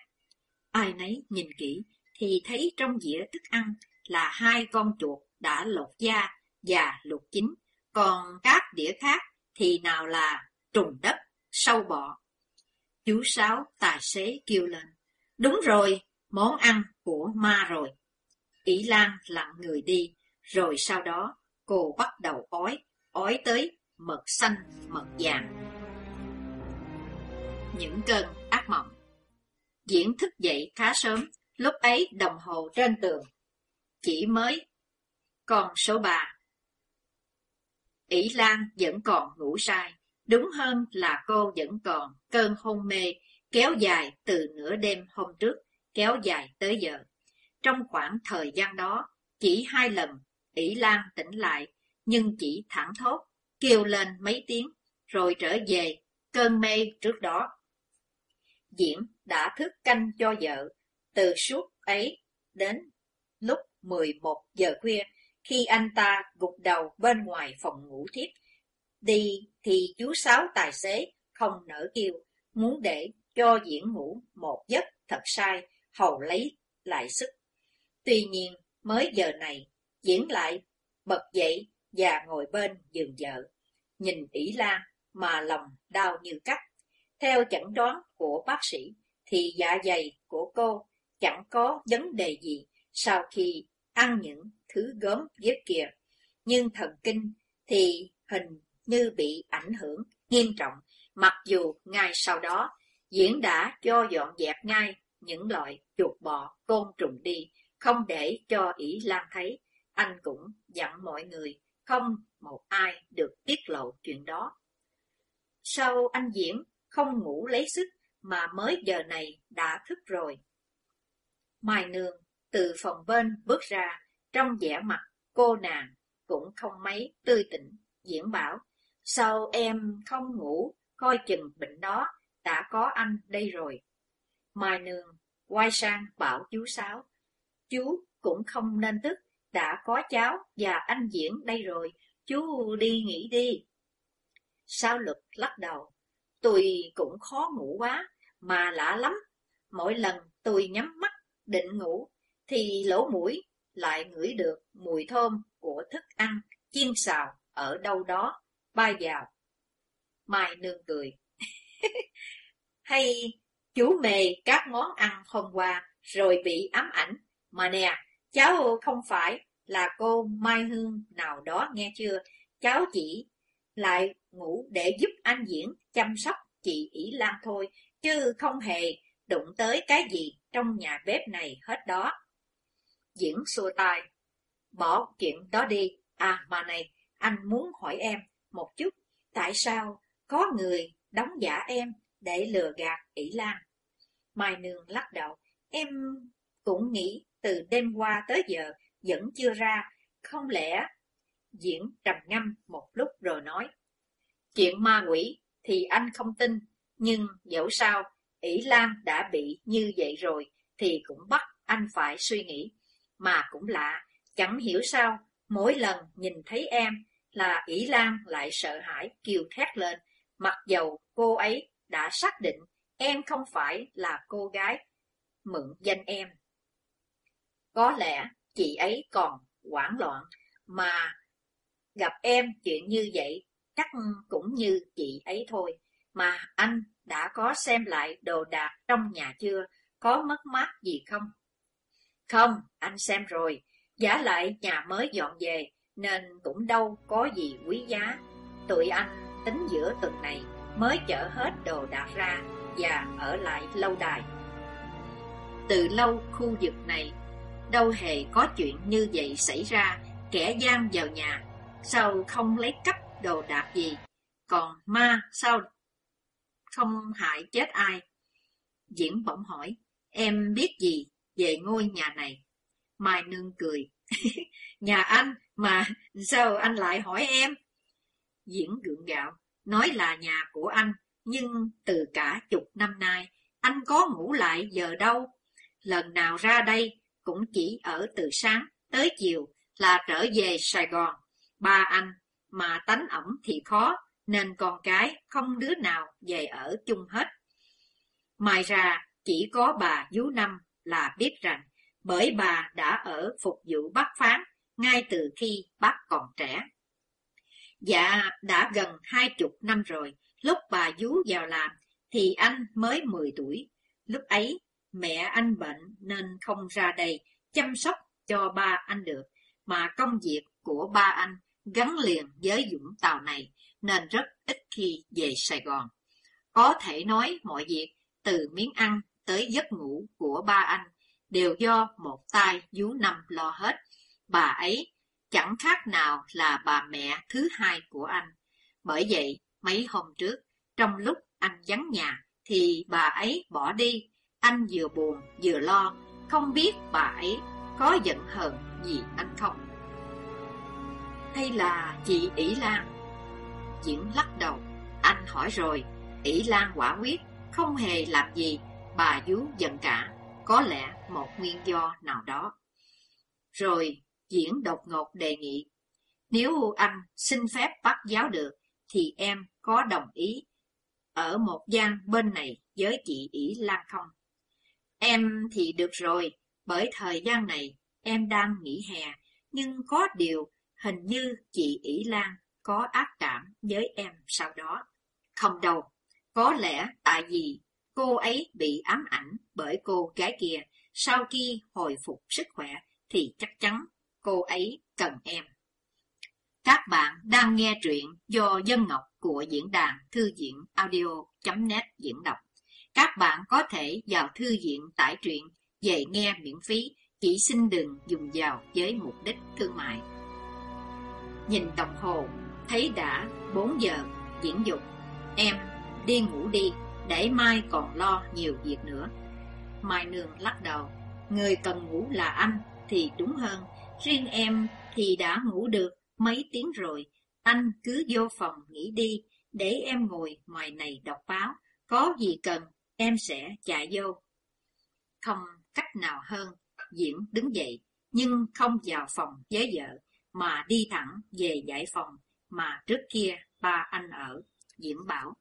Ai nấy nhìn kỹ thì thấy trong dĩa thức ăn là hai con chuột đã lột da và lột chín, còn các đĩa khác thì nào là trùng đất, sâu bọ. Chú Sáu tài xế kêu lên, đúng rồi, món ăn của ma rồi. Ý Lan lặng người đi, rồi sau đó cô bắt đầu ói, ói tới mật xanh, mật vàng. Những cơn ác mộng Diễn thức dậy khá sớm, lúc ấy đồng hồ trên tường chỉ mới còn số bà. ỷ Lan vẫn còn ngủ sai đúng hơn là cô vẫn còn cơn hôn mê kéo dài từ nửa đêm hôm trước, kéo dài tới giờ. Trong khoảng thời gian đó, chỉ hai lần ỷ Lan tỉnh lại, nhưng chỉ thẳng thốt, kêu lên mấy tiếng, rồi trở về cơn mê trước đó. Diễm đã thức canh cho vợ từ suốt ấy đến lúc 11 giờ khuya khi anh ta gục đầu bên ngoài phòng ngủ thiếp. Đi thì chú Sáu tài xế không nở kêu, muốn để cho diễn ngủ một giấc thật sai, hầu lấy lại sức. Tuy nhiên, mới giờ này, diễn lại bật dậy và ngồi bên giường vợ, nhìn ỷ lan mà lòng đau như cắt. Theo chẩn đoán của bác sĩ, thì dạ dày của cô chẳng có vấn đề gì sau khi ăn những thứ gớm ghiếp kia. Nhưng thần kinh thì hình như bị ảnh hưởng nghiêm trọng, mặc dù ngay sau đó diễn đã cho dọn dẹp ngay những loại chuột bò, côn trùng đi, không để cho ỷ Lan thấy. Anh cũng dặn mọi người, không một ai được tiết lộ chuyện đó. Sau anh Diễn không ngủ lấy sức mà mới giờ này đã thức rồi. Mai Nương từ phòng bên bước ra, trong vẻ mặt cô nàng cũng không mấy tươi tỉnh, diễn bảo, sao em không ngủ, coi chừng bệnh đó, đã có anh đây rồi. Mai Nương quay sang bảo chú Sáu, chú cũng không nên tức, đã có cháu và anh Diễn đây rồi, chú đi nghỉ đi. Sao lực lắc đầu, tôi cũng khó ngủ quá, mà lạ lắm, mỗi lần tôi nhắm mắt định ngủ thì lỗ mũi lại ngửi được mùi thơm của thức ăn chiên xào ở đâu đó bay vào. Mai nương cười. Hay chú mề các món ăn hôm qua rồi bị ám ảnh. Mà nè, cháu không phải là cô Mai Hương nào đó nghe chưa? Cháu chỉ lại ngủ để giúp anh Diễn chăm sóc chị ỷ Lan thôi, chứ không hề đụng tới cái gì trong nhà bếp này hết đó. Diễn xua tay. Bỏ chuyện đó đi. À mà này, anh muốn hỏi em một chút. Tại sao có người đóng giả em để lừa gạt ỷ Lan? Mai Nương lắc đầu. Em cũng nghĩ từ đêm qua tới giờ vẫn chưa ra. Không lẽ... Diễn trầm ngâm một lúc rồi nói. Chuyện ma quỷ thì anh không tin. Nhưng dẫu sao, ỷ Lan đã bị như vậy rồi thì cũng bắt anh phải suy nghĩ. Mà cũng lạ, chẳng hiểu sao, mỗi lần nhìn thấy em là ỷ Lan lại sợ hãi kêu thét lên, mặc dầu cô ấy đã xác định em không phải là cô gái mượn danh em. Có lẽ chị ấy còn hoảng loạn, mà gặp em chuyện như vậy chắc cũng như chị ấy thôi. Mà anh đã có xem lại đồ đạc trong nhà chưa, có mất mát gì không? Không, anh xem rồi, giả lại nhà mới dọn về, nên cũng đâu có gì quý giá. Tụi anh tính giữa tuần này mới chở hết đồ đạc ra và ở lại lâu đài. Từ lâu khu vực này đâu hề có chuyện như vậy xảy ra, kẻ gian vào nhà, sao không lấy cắp đồ đạc gì, còn ma sao không hại chết ai. Diễn bỗng hỏi, em biết gì về ngôi nhà này. Mai Nương cười. nhà anh mà sao anh lại hỏi em? Diễn gượng gạo, nói là nhà của anh, nhưng từ cả chục năm nay, anh có ngủ lại giờ đâu. Lần nào ra đây cũng chỉ ở từ sáng tới chiều là trở về Sài Gòn. Ba anh mà tánh ẩm thì khó, nên con cái không đứa nào về ở chung hết. Ngoài ra, chỉ có bà Vú Năm là biết rằng bởi bà đã ở phục vụ bác phán ngay từ khi bác còn trẻ. Dạ, đã gần hai chục năm rồi, lúc bà Vú vào làm thì anh mới 10 tuổi. Lúc ấy, mẹ anh bệnh nên không ra đây chăm sóc cho ba anh được, mà công việc của ba anh gắn liền với Dũng Tàu này nên rất ít khi về Sài Gòn. Có thể nói mọi việc từ miếng ăn tới giấc ngủ của ba anh đều do một tay vú năm lo hết. Bà ấy chẳng khác nào là bà mẹ thứ hai của anh. Bởi vậy, mấy hôm trước, trong lúc anh vắng nhà, thì bà ấy bỏ đi. Anh vừa buồn vừa lo, không biết bà ấy có giận hờn gì anh không. Hay là chị ỷ Lan? Diễn lắc đầu, Anh hỏi rồi, ỷ Lan quả quyết, không hề làm gì, bà vú giận cả, có lẽ một nguyên do nào đó. Rồi diễn đột ngột đề nghị, nếu anh xin phép bắt giáo được, thì em có đồng ý ở một gian bên này với chị ỷ Lan không? Em thì được rồi, bởi thời gian này em đang nghỉ hè, nhưng có điều hình như chị ỷ Lan có ác cảm với em sau đó. Không đâu, có lẽ tại vì cô ấy bị ám ảnh bởi cô gái kia, sau khi hồi phục sức khỏe thì chắc chắn cô ấy cần em. Các bạn đang nghe truyện do Dân Ngọc của diễn đàn thư viện audio.net diễn đọc. Các bạn có thể vào thư viện tải truyện về nghe miễn phí, chỉ xin đừng dùng vào với mục đích thương mại. Nhìn đồng hồ, thấy đã 4 giờ, diễn dục. Em, đi ngủ đi, để mai còn lo nhiều việc nữa. Mai Nương lắc đầu, người cần ngủ là anh thì đúng hơn, riêng em thì đã ngủ được mấy tiếng rồi. Anh cứ vô phòng nghỉ đi, để em ngồi ngoài này đọc báo, có gì cần em sẽ chạy vô. Không cách nào hơn, Diễm đứng dậy, nhưng không vào phòng với vợ, mà đi thẳng về giải phòng mà trước kia ba anh ở, Diễm bảo.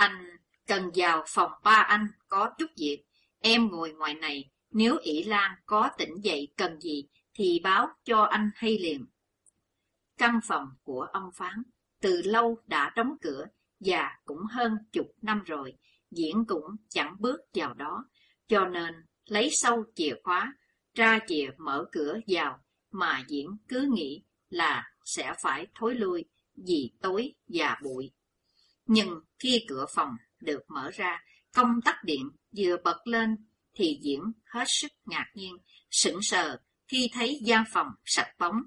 Anh cần vào phòng ba anh có chút việc, em ngồi ngoài này, nếu ỷ Lan có tỉnh dậy cần gì thì báo cho anh hay liền. Căn phòng của ông Phán từ lâu đã đóng cửa và cũng hơn chục năm rồi, Diễn cũng chẳng bước vào đó, cho nên lấy sâu chìa khóa, ra chìa mở cửa vào, mà Diễn cứ nghĩ là sẽ phải thối lui vì tối và bụi. Nhưng khi cửa phòng được mở ra, công tắc điện vừa bật lên thì Diễn hết sức ngạc nhiên, sững sờ khi thấy gian phòng sạch bóng,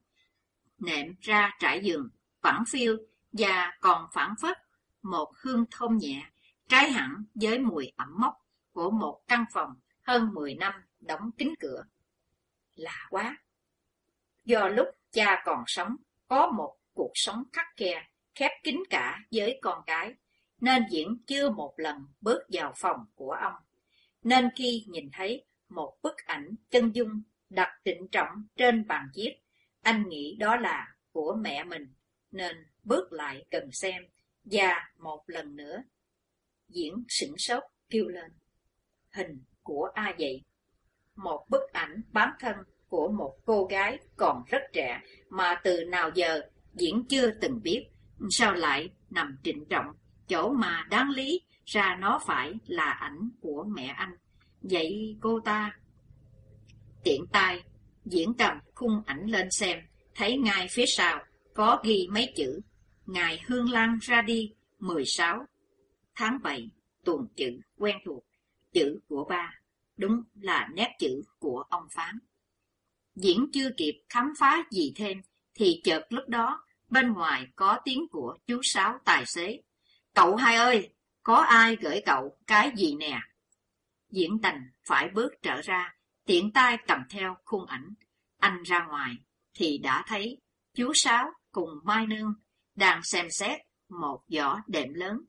nệm ra trải giường, phẳng phiêu và còn phản phất một hương thơm nhẹ, trái hẳn với mùi ẩm mốc của một căn phòng hơn 10 năm đóng kín cửa. Lạ quá! Do lúc cha còn sống, có một cuộc sống khắc khe, khép kín cả với con cái, nên Diễn chưa một lần bước vào phòng của ông. Nên khi nhìn thấy một bức ảnh chân dung đặt trịnh trọng trên bàn viết, anh nghĩ đó là của mẹ mình, nên bước lại gần xem, và một lần nữa, diễn sửng sốt kêu lên. Hình của ai vậy? Một bức ảnh bán thân của một cô gái còn rất trẻ mà từ nào giờ diễn chưa từng biết, sao lại nằm trịnh trọng, chỗ mà đáng lý ra nó phải là ảnh của mẹ anh. Vậy cô ta... Tiện tay, diễn cầm khung ảnh lên xem, thấy ngay phía sau có ghi mấy chữ ngài Hương Lan ra đi 16 tháng 7 tuần chữ quen thuộc, chữ của ba, đúng là nét chữ của ông Phán. Diễn chưa kịp khám phá gì thêm, thì chợt lúc đó bên ngoài có tiếng của chú Sáu tài xế. Cậu hai ơi, có ai gửi cậu cái gì nè? Diễn đành phải bước trở ra, tiện tay cầm theo khung ảnh. Anh ra ngoài, thì đã thấy chú Sáu cùng Mai Nương đang xem xét một giỏ đệm lớn.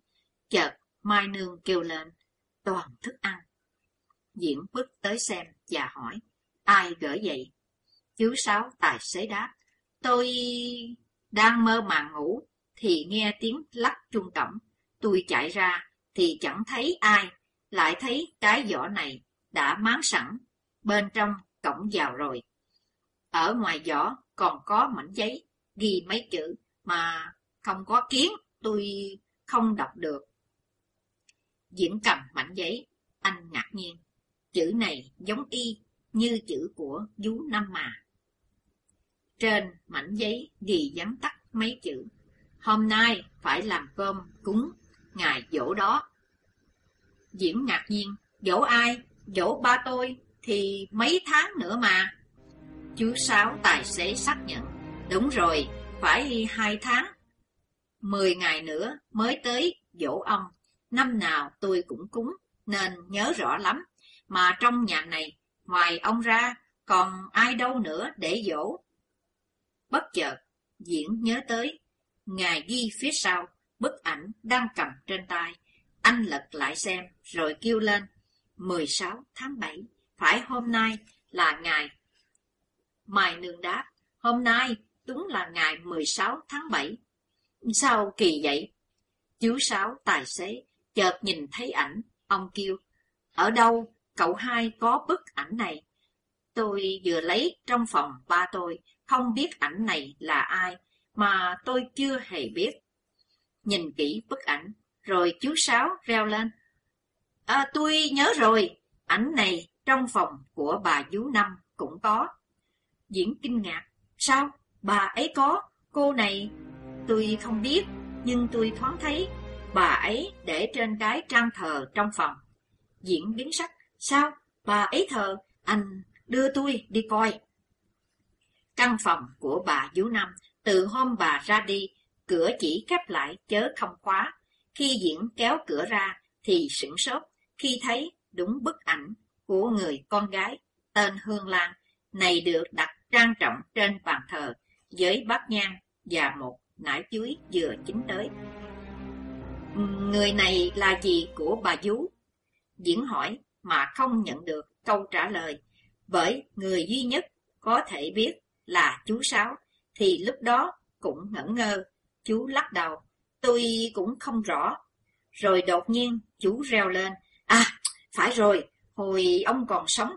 Chợt Mai Nương kêu lên, toàn thức ăn. Diễn bước tới xem và hỏi, ai gửi vậy? Chú Sáu tài xế đáp, tôi đang mơ màng ngủ, thì nghe tiếng lắc chuông cổng. Tôi chạy ra, thì chẳng thấy ai, lại thấy cái giỏ này đã máng sẵn, bên trong cổng vào rồi. Ở ngoài giỏ còn có mảnh giấy, ghi mấy chữ mà không có kiến, tôi không đọc được. Diễn cầm mảnh giấy, anh ngạc nhiên. Chữ này giống y như chữ của vú năm mà. Trên mảnh giấy ghi dán tắt mấy chữ. Hôm nay phải làm cơm cúng, ngày dỗ đó. diễm ngạc nhiên, dỗ ai? Dỗ ba tôi thì mấy tháng nữa mà. Chú Sáu tài xế xác nhận. Đúng rồi, phải hai tháng. Mười ngày nữa mới tới dỗ ông. Năm nào tôi cũng cúng, nên nhớ rõ lắm. Mà trong nhà này, ngoài ông ra, còn ai đâu nữa để dỗ. Bất chợt, diễn nhớ tới, ngài ghi phía sau, bức ảnh đang cầm trên tay. Anh lật lại xem, rồi kêu lên. 16 tháng 7, phải hôm nay là ngày. Mai nương đáp, hôm nay đúng là ngày 16 tháng 7. Sao kỳ vậy? Chú Sáu tài xế chợt nhìn thấy ảnh, ông kêu, ở đâu cậu hai có bức ảnh này? Tôi vừa lấy trong phòng ba tôi, không biết ảnh này là ai, mà tôi chưa hề biết. Nhìn kỹ bức ảnh, rồi chú Sáu reo lên. À, tôi nhớ rồi, ảnh này trong phòng của bà Dú Năm cũng có. Diễn kinh ngạc, sao, bà ấy có, cô này, tôi không biết, nhưng tôi thoáng thấy bà ấy để trên cái trang thờ trong phòng. Diễn biến sắc, sao, bà ấy thờ, anh đưa tôi đi coi. Căn phòng của bà vũ Năm, từ hôm bà ra đi, cửa chỉ khép lại chớ không khóa. Khi Diễn kéo cửa ra, thì sửng sốt khi thấy đúng bức ảnh của người con gái tên Hương Lan này được đặt trang trọng trên bàn thờ với bát nhang và một nải chuối vừa chín tới. Người này là gì của bà vũ Diễn hỏi mà không nhận được câu trả lời, bởi người duy nhất có thể biết là chú Sáu, thì lúc đó cũng ngẩn ngơ, chú lắc đầu, tôi cũng không rõ. Rồi đột nhiên chú reo lên, à, phải rồi, hồi ông còn sống.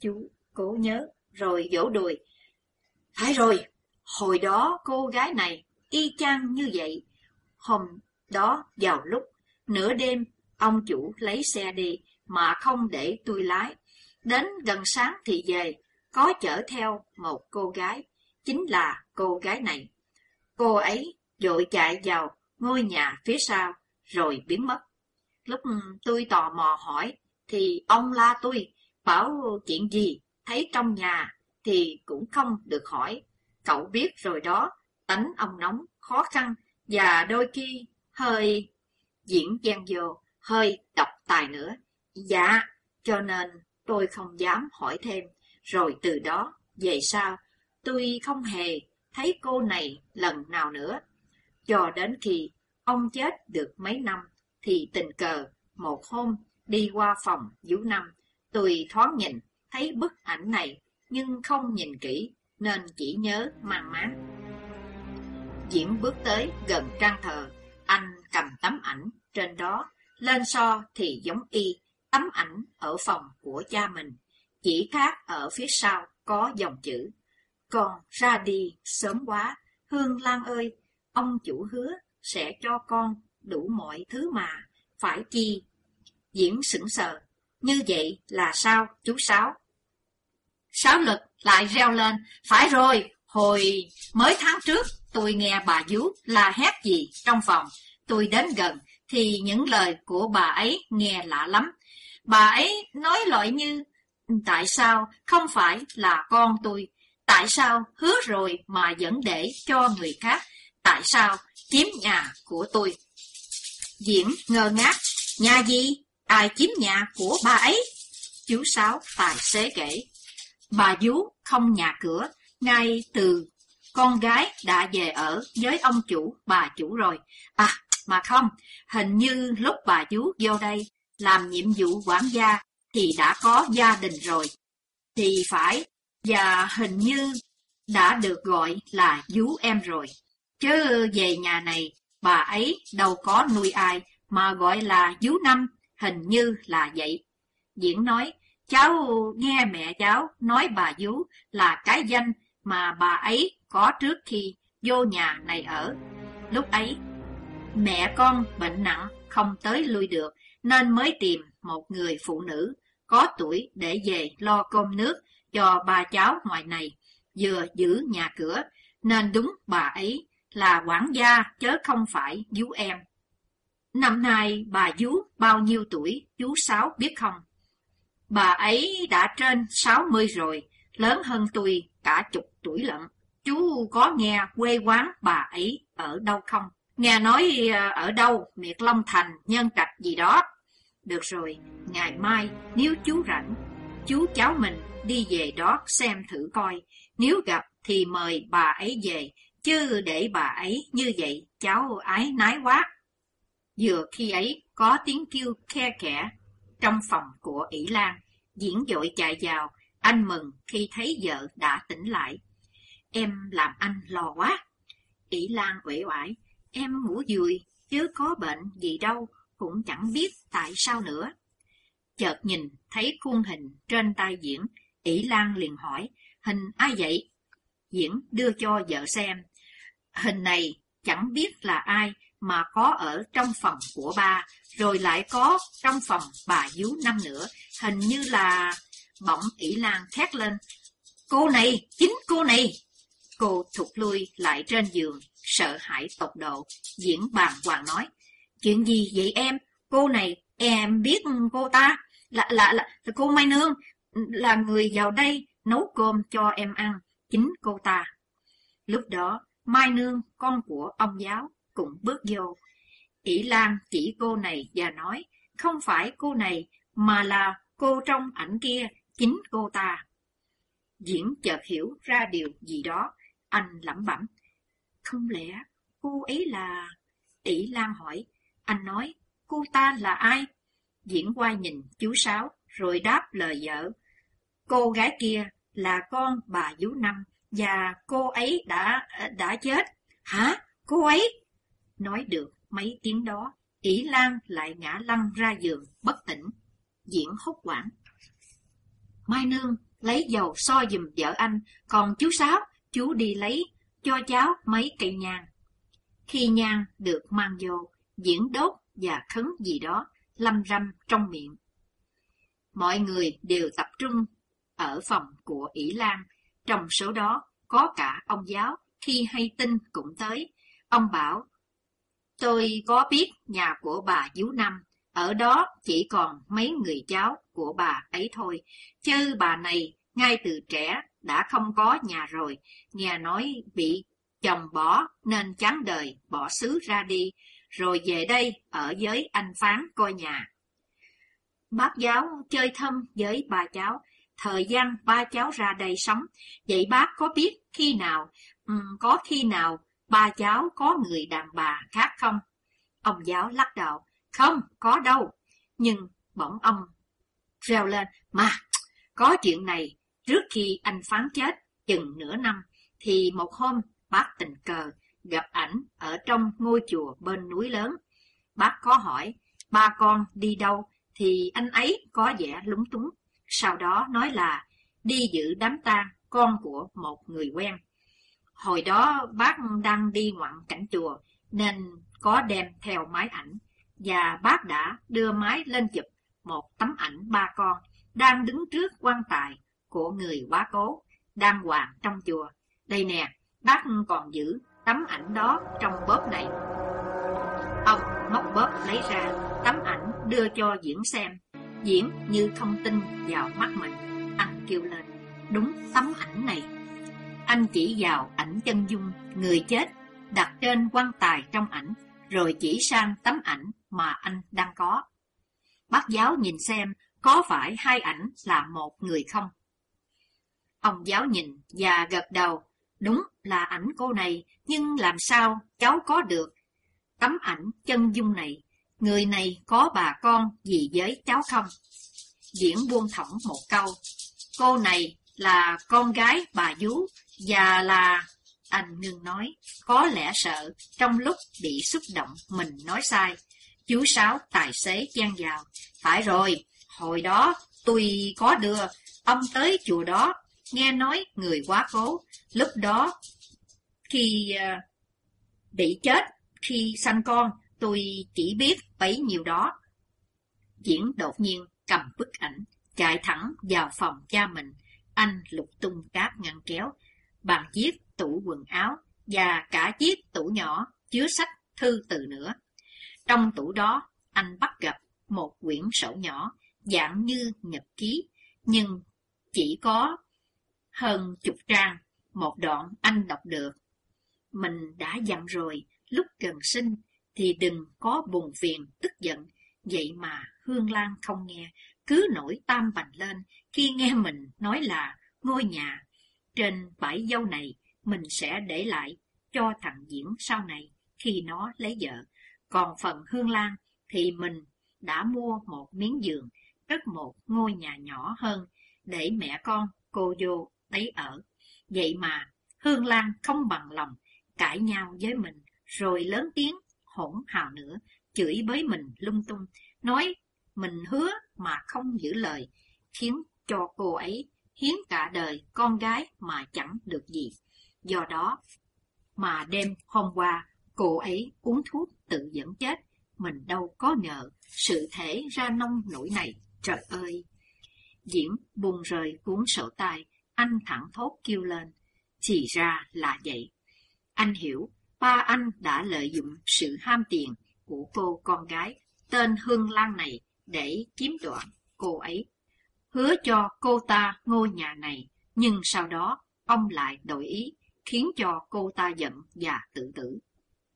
Chú cố nhớ, rồi vỗ đùi. Phải rồi, hồi đó cô gái này y chang như vậy. Hôm đó vào lúc nửa đêm, ông chủ lấy xe đi mà không để tôi lái. Đến gần sáng thì về, có chở theo một cô gái, chính là cô gái này. Cô ấy dội chạy vào ngôi nhà phía sau, rồi biến mất. Lúc tôi tò mò hỏi, thì ông la tôi, bảo chuyện gì, thấy trong nhà, thì cũng không được hỏi. Cậu biết rồi đó, tánh ông nóng, khó khăn, và đôi khi hơi diễn gian vô, hơi độc tài nữa. Dạ, cho nên tôi không dám hỏi thêm, rồi từ đó, về sau, tôi không hề thấy cô này lần nào nữa. Cho đến khi ông chết được mấy năm, thì tình cờ, một hôm, đi qua phòng Vũ Năm, tôi thoáng nhìn, thấy bức ảnh này, nhưng không nhìn kỹ, nên chỉ nhớ mang máng. Diễm bước tới gần trang thờ, anh cầm tấm ảnh trên đó, lên so thì giống y, tấm ảnh ở phòng của cha mình, chỉ khác ở phía sau có dòng chữ. Con ra đi sớm quá, Hương Lan ơi, ông chủ hứa sẽ cho con đủ mọi thứ mà, phải chi? Diễn sững sờ, như vậy là sao chú Sáu? Sáu lực lại reo lên, phải rồi, hồi mới tháng trước tôi nghe bà vú là hét gì trong phòng, tôi đến gần thì những lời của bà ấy nghe lạ lắm. Bà ấy nói loại như, tại sao không phải là con tôi, tại sao hứa rồi mà vẫn để cho người khác, tại sao chiếm nhà của tôi. Diễm ngơ ngác, nhà gì, ai chiếm nhà của bà ấy? Chú Sáu tài xế kể, bà vú không nhà cửa, ngay từ con gái đã về ở với ông chủ, bà chủ rồi. À, mà không, hình như lúc bà vú vô đây làm nhiệm vụ quản gia thì đã có gia đình rồi. Thì phải, và hình như đã được gọi là vú em rồi. Chứ về nhà này, bà ấy đâu có nuôi ai mà gọi là vú năm, hình như là vậy. Diễn nói, cháu nghe mẹ cháu nói bà vú là cái danh mà bà ấy có trước khi vô nhà này ở. Lúc ấy, Mẹ con bệnh nặng, không tới lui được, nên mới tìm một người phụ nữ có tuổi để về lo cơm nước cho ba cháu ngoài này, vừa giữ nhà cửa, nên đúng bà ấy là quản gia chớ không phải vú em. Năm nay bà vú bao nhiêu tuổi, chú Sáu biết không? Bà ấy đã trên 60 rồi, lớn hơn tôi cả chục tuổi lận. Chú có nghe quê quán bà ấy ở đâu không? Nghe nói ờ, ở đâu, Miệt Long Thành, Nhân Trạch gì đó. Được rồi, ngày mai nếu chú rảnh, chú cháu mình đi về đó xem thử coi. Nếu gặp thì mời bà ấy về, chứ để bà ấy như vậy cháu ái nái quá. Vừa khi ấy có tiếng kêu khe khẽ trong phòng của ỷ Lan, diễn dội chạy vào, anh mừng khi thấy vợ đã tỉnh lại. Em làm anh lo quá. ỷ Lan uể oải, em ngủ dùi, chứ có bệnh gì đâu, cũng chẳng biết tại sao nữa. Chợt nhìn thấy khuôn hình trên tay diễn, ỷ Lan liền hỏi, hình ai vậy? Diễn đưa cho vợ xem. Hình này chẳng biết là ai mà có ở trong phòng của ba, rồi lại có trong phòng bà Dú năm nữa, hình như là... Bỗng ỷ Lan thét lên, cô này, chính cô này. Cô thụt lui lại trên giường, sợ hãi tột độ, diễn bàn hoàng nói, chuyện gì vậy em, cô này, em biết cô ta, là, là, là, cô Mai Nương, là người vào đây nấu cơm cho em ăn, chính cô ta. Lúc đó, Mai Nương, con của ông giáo, cũng bước vô. ỷ Lan chỉ cô này và nói, không phải cô này, mà là cô trong ảnh kia, chính cô ta. Diễn chợt hiểu ra điều gì đó, anh lẩm bẩm. Không lẽ cô ấy là... ỷ Lan hỏi, anh nói, cô ta là ai? Diễn qua nhìn chú Sáu, rồi đáp lời vợ. Cô gái kia là con bà Vũ Năm, và cô ấy đã đã chết. Hả? Cô ấy? Nói được mấy tiếng đó, ỷ Lan lại ngã lăn ra giường, bất tỉnh. Diễn hốt quảng. Mai Nương lấy dầu so dùm vợ anh, còn chú Sáu, chú đi lấy cho cháu mấy cây nhang. Khi nhang được mang vô, diễn đốt và khấn gì đó, lâm râm trong miệng. Mọi người đều tập trung ở phòng của ỷ Lan, trong số đó có cả ông giáo, khi hay tin cũng tới. Ông bảo, tôi có biết nhà của bà Dú Năm, ở đó chỉ còn mấy người cháu của bà ấy thôi, chứ bà này ngay từ trẻ đã không có nhà rồi, nghe nói bị chồng bỏ nên chán đời bỏ xứ ra đi, rồi về đây ở với anh Phán coi nhà. Bác giáo chơi thân với bà cháu, thời gian ba cháu ra đây sống, vậy bác có biết khi nào, um, có khi nào ba cháu có người đàn bà khác không? Ông giáo lắc đầu, không, có đâu. Nhưng bỗng ông reo lên, mà, có chuyện này, trước khi anh phán chết, chừng nửa năm, thì một hôm bác tình cờ gặp ảnh ở trong ngôi chùa bên núi lớn. Bác có hỏi, ba con đi đâu, thì anh ấy có vẻ lúng túng. Sau đó nói là đi giữ đám tang con của một người quen. Hồi đó bác đang đi ngoạn cảnh chùa nên có đem theo máy ảnh và bác đã đưa máy lên chụp một tấm ảnh ba con đang đứng trước quan tài của người quá cố đang hoàng trong chùa. Đây nè, bác còn giữ tấm ảnh đó trong bóp này. Ông móc bóp lấy ra tấm ảnh đưa cho Diễn xem. Diễn như thông tin vào mắt mình. Anh kêu lên, đúng tấm ảnh này. Anh chỉ vào ảnh chân dung, người chết, đặt trên quan tài trong ảnh, rồi chỉ sang tấm ảnh mà anh đang có. Bác giáo nhìn xem có phải hai ảnh là một người không. Ông giáo nhìn và gật đầu, đúng là ảnh cô này, nhưng làm sao cháu có được tấm ảnh chân dung này, người này có bà con gì với cháu không? Diễn buông thõng một câu, cô này là con gái bà vú và là... Anh ngưng nói, có lẽ sợ trong lúc bị xúc động mình nói sai. Chú Sáu tài xế gian vào, phải rồi, hồi đó tôi có đưa ông tới chùa đó, nghe nói người quá cố, lúc đó khi à, bị chết, khi sanh con, tôi chỉ biết bấy nhiêu đó. Diễn đột nhiên cầm bức ảnh, chạy thẳng vào phòng cha mình. Anh lục tung cáp ngăn kéo, bằng chiếc tủ quần áo và cả chiếc tủ nhỏ chứa sách thư từ nữa. Trong tủ đó, anh bắt gặp một quyển sổ nhỏ, dạng như nhật ký, nhưng chỉ có hơn chục trang, một đoạn anh đọc được. Mình đã dặn rồi, lúc gần sinh thì đừng có buồn phiền, tức giận, vậy mà Hương Lan không nghe, cứ nổi tam bành lên khi nghe mình nói là ngôi nhà trên bãi dâu này mình sẽ để lại cho thằng Diễn sau này khi nó lấy vợ. Còn phần Hương Lan thì mình đã mua một miếng giường, cất một ngôi nhà nhỏ hơn để mẹ con cô vô ấy ở. Vậy mà Hương Lan không bằng lòng cãi nhau với mình, rồi lớn tiếng hỗn hào nữa, chửi bới mình lung tung, nói mình hứa mà không giữ lời, khiến cho cô ấy hiến cả đời con gái mà chẳng được gì. Do đó mà đêm hôm qua cô ấy uống thuốc tự dẫn chết, mình đâu có ngờ sự thể ra nông nổi này, trời ơi! diễm buồn rời cuốn sổ tay, anh thẳng thốt kêu lên, chỉ ra là vậy. Anh hiểu, ba anh đã lợi dụng sự ham tiền của cô con gái tên Hương Lan này để chiếm đoạt cô ấy. Hứa cho cô ta ngôi nhà này, nhưng sau đó ông lại đổi ý, khiến cho cô ta giận và tự tử.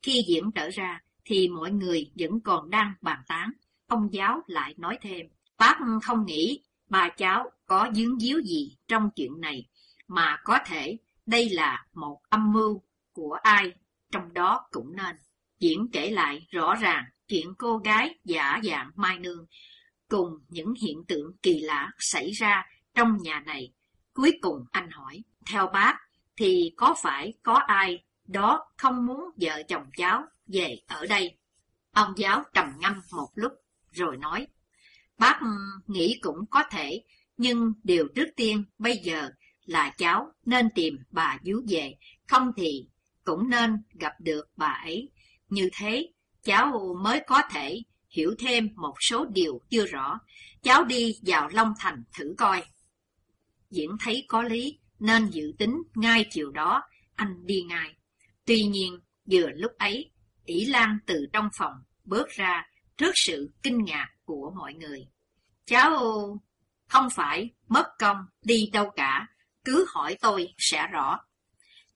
Khi diễn trở ra, thì mọi người vẫn còn đang bàn tán. Ông giáo lại nói thêm, bác không nghĩ bà cháu có dướng díu gì trong chuyện này, mà có thể đây là một âm mưu của ai, trong đó cũng nên. Diễn kể lại rõ ràng chuyện cô gái giả dạng Mai Nương cùng những hiện tượng kỳ lạ xảy ra trong nhà này. Cuối cùng anh hỏi, theo bác thì có phải có ai đó không muốn vợ chồng cháu về ở đây? Ông giáo trầm ngâm một lúc rồi nói, bác nghĩ cũng có thể, nhưng điều trước tiên bây giờ là cháu nên tìm bà vú về, không thì cũng nên gặp được bà ấy. Như thế, cháu mới có thể hiểu thêm một số điều chưa rõ. Cháu đi vào Long Thành thử coi. Diễn thấy có lý, nên dự tính ngay chiều đó, anh đi ngay. Tuy nhiên, vừa lúc ấy, ỷ Lan từ trong phòng bước ra trước sự kinh ngạc của mọi người. Cháu không phải mất công đi đâu cả, cứ hỏi tôi sẽ rõ.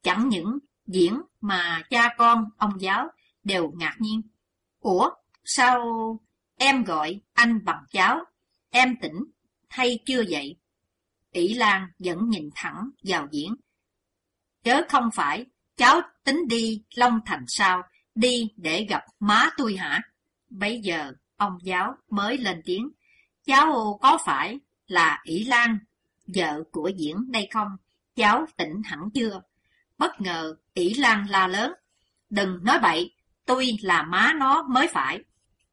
Chẳng những diễn mà cha con, ông giáo đều ngạc nhiên. Ủa, sao em gọi anh bằng cháu? Em tỉnh hay chưa vậy? ỷ Lan vẫn nhìn thẳng vào diễn. Chớ không phải, cháu tính đi Long Thành sao, đi để gặp má tôi hả? Bây giờ, ông giáo mới lên tiếng. Cháu có phải là ỷ Lan, vợ của diễn đây không? Cháu tỉnh hẳn chưa? Bất ngờ, ỷ Lan la lớn. Đừng nói bậy, tôi là má nó mới phải.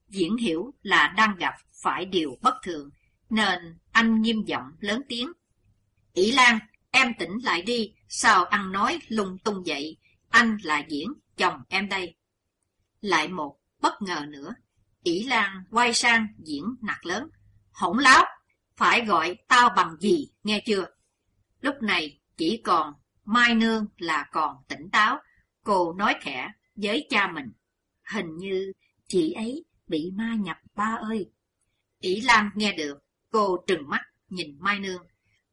Diễn hiểu là đang gặp phải điều bất thường, nên anh nghiêm giọng lớn tiếng. ỷ Lan, em tỉnh lại đi, sao ăn nói lung tung vậy? Anh là Diễn, chồng em đây. Lại một bất ngờ nữa, ỷ Lan quay sang Diễn nạt lớn. Hỗn láo, phải gọi tao bằng gì, nghe chưa? Lúc này chỉ còn Mai Nương là còn tỉnh táo, cô nói khẽ với cha mình. Hình như chị ấy bị ma nhập ba ơi. ỷ Lan nghe được, cô trừng mắt nhìn Mai Nương.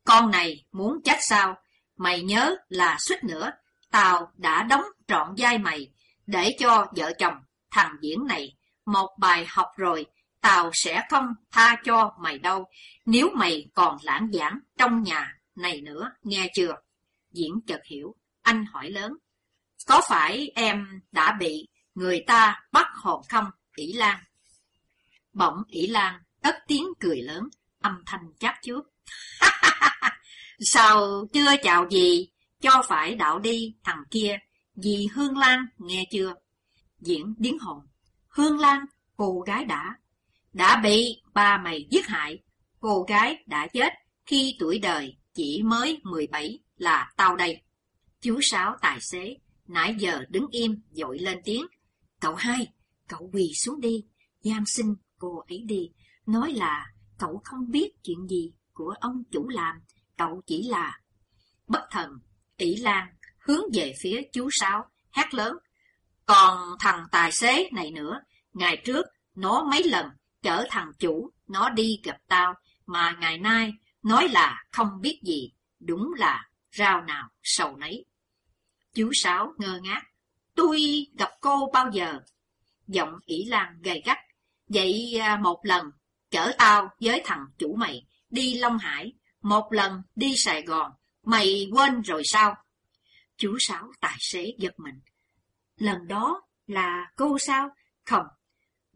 Con này muốn chết sao? Mày nhớ là suýt nữa, tao đã đóng trọn vai mày, để cho vợ chồng thằng diễn này một bài học rồi, tao sẽ không tha cho mày đâu, nếu mày còn lãng giảng trong nhà này nữa, nghe chưa? Diễn chợt hiểu, anh hỏi lớn, có phải em đã bị người ta bắt hồn không, ỷ Lan? Bỗng ỷ Lan tất tiếng cười lớn, âm thanh chát trước. Sao chưa chào gì, cho phải đạo đi thằng kia, vì Hương Lan nghe chưa? Diễn điến hồn, Hương Lan, cô gái đã, đã bị ba mày giết hại, cô gái đã chết khi tuổi đời chỉ mới 17 là tao đây. Chú Sáu tài xế, nãy giờ đứng im, dội lên tiếng. Cậu hai, cậu quỳ xuống đi, giam xin cô ấy đi. Nói là cậu không biết chuyện gì của ông chủ làm, cậu chỉ là... Bất thần, ỷ lan, hướng về phía chú Sáu, hát lớn. Còn thằng tài xế này nữa, ngày trước nó mấy lần chở thằng chủ nó đi gặp tao, mà ngày nay nói là không biết gì, đúng là rau nào sầu nấy. Chú Sáu ngơ ngác, tôi gặp cô bao giờ? Giọng ỷ lan gầy gắt, vậy à, một lần chở tao với thằng chủ mày đi Long Hải, một lần đi Sài Gòn, mày quên rồi sao? Chú Sáu tài xế giật mình, lần đó là cô sao? Không,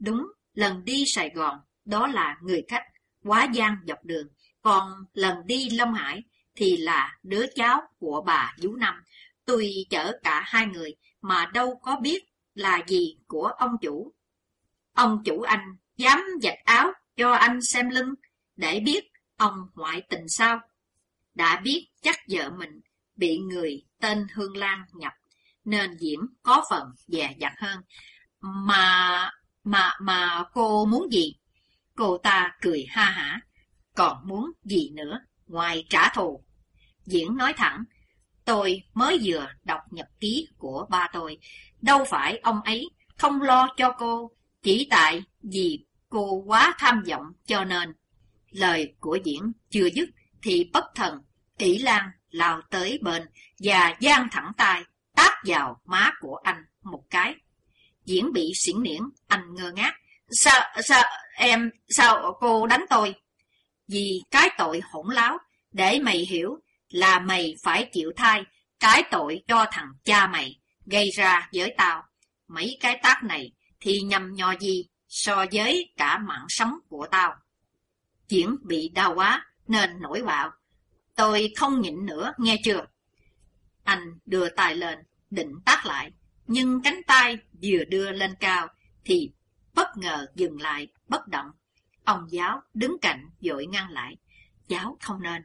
đúng, lần đi Sài Gòn, đó là người khách, quá gian dọc đường. Còn lần đi Long Hải thì là đứa cháu của bà Vũ Năm. Tôi chở cả hai người mà đâu có biết là gì của ông chủ. Ông chủ anh dám giặt áo cho anh xem lưng để biết ông ngoại tình sao. Đã biết chắc vợ mình bị người tên Hương Lan nhập nên Diễm có phần dè dặt hơn. Mà, mà, mà cô muốn gì? Cô ta cười ha hả. Còn muốn gì nữa ngoài trả thù? Diễn nói thẳng, tôi mới vừa đọc nhật ký của ba tôi. Đâu phải ông ấy không lo cho cô, chỉ tại vì cô quá tham vọng cho nên. Lời của Diễn chưa dứt thì bất thần, ỷ lan lao tới bên và giang thẳng tay vào má của anh một cái. Diễn bị xỉn niễn, anh ngơ ngác. Sao, sao, em, sao cô đánh tôi? Vì cái tội hỗn láo, để mày hiểu là mày phải chịu thai cái tội cho thằng cha mày gây ra với tao. Mấy cái tác này thì nhầm nhò gì so với cả mạng sống của tao. Diễn bị đau quá nên nổi bạo. Tôi không nhịn nữa, nghe chưa? Anh đưa tay lên, định tác lại, nhưng cánh tay vừa đưa lên cao thì bất ngờ dừng lại, bất động. Ông giáo đứng cạnh dội ngăn lại. Giáo không nên.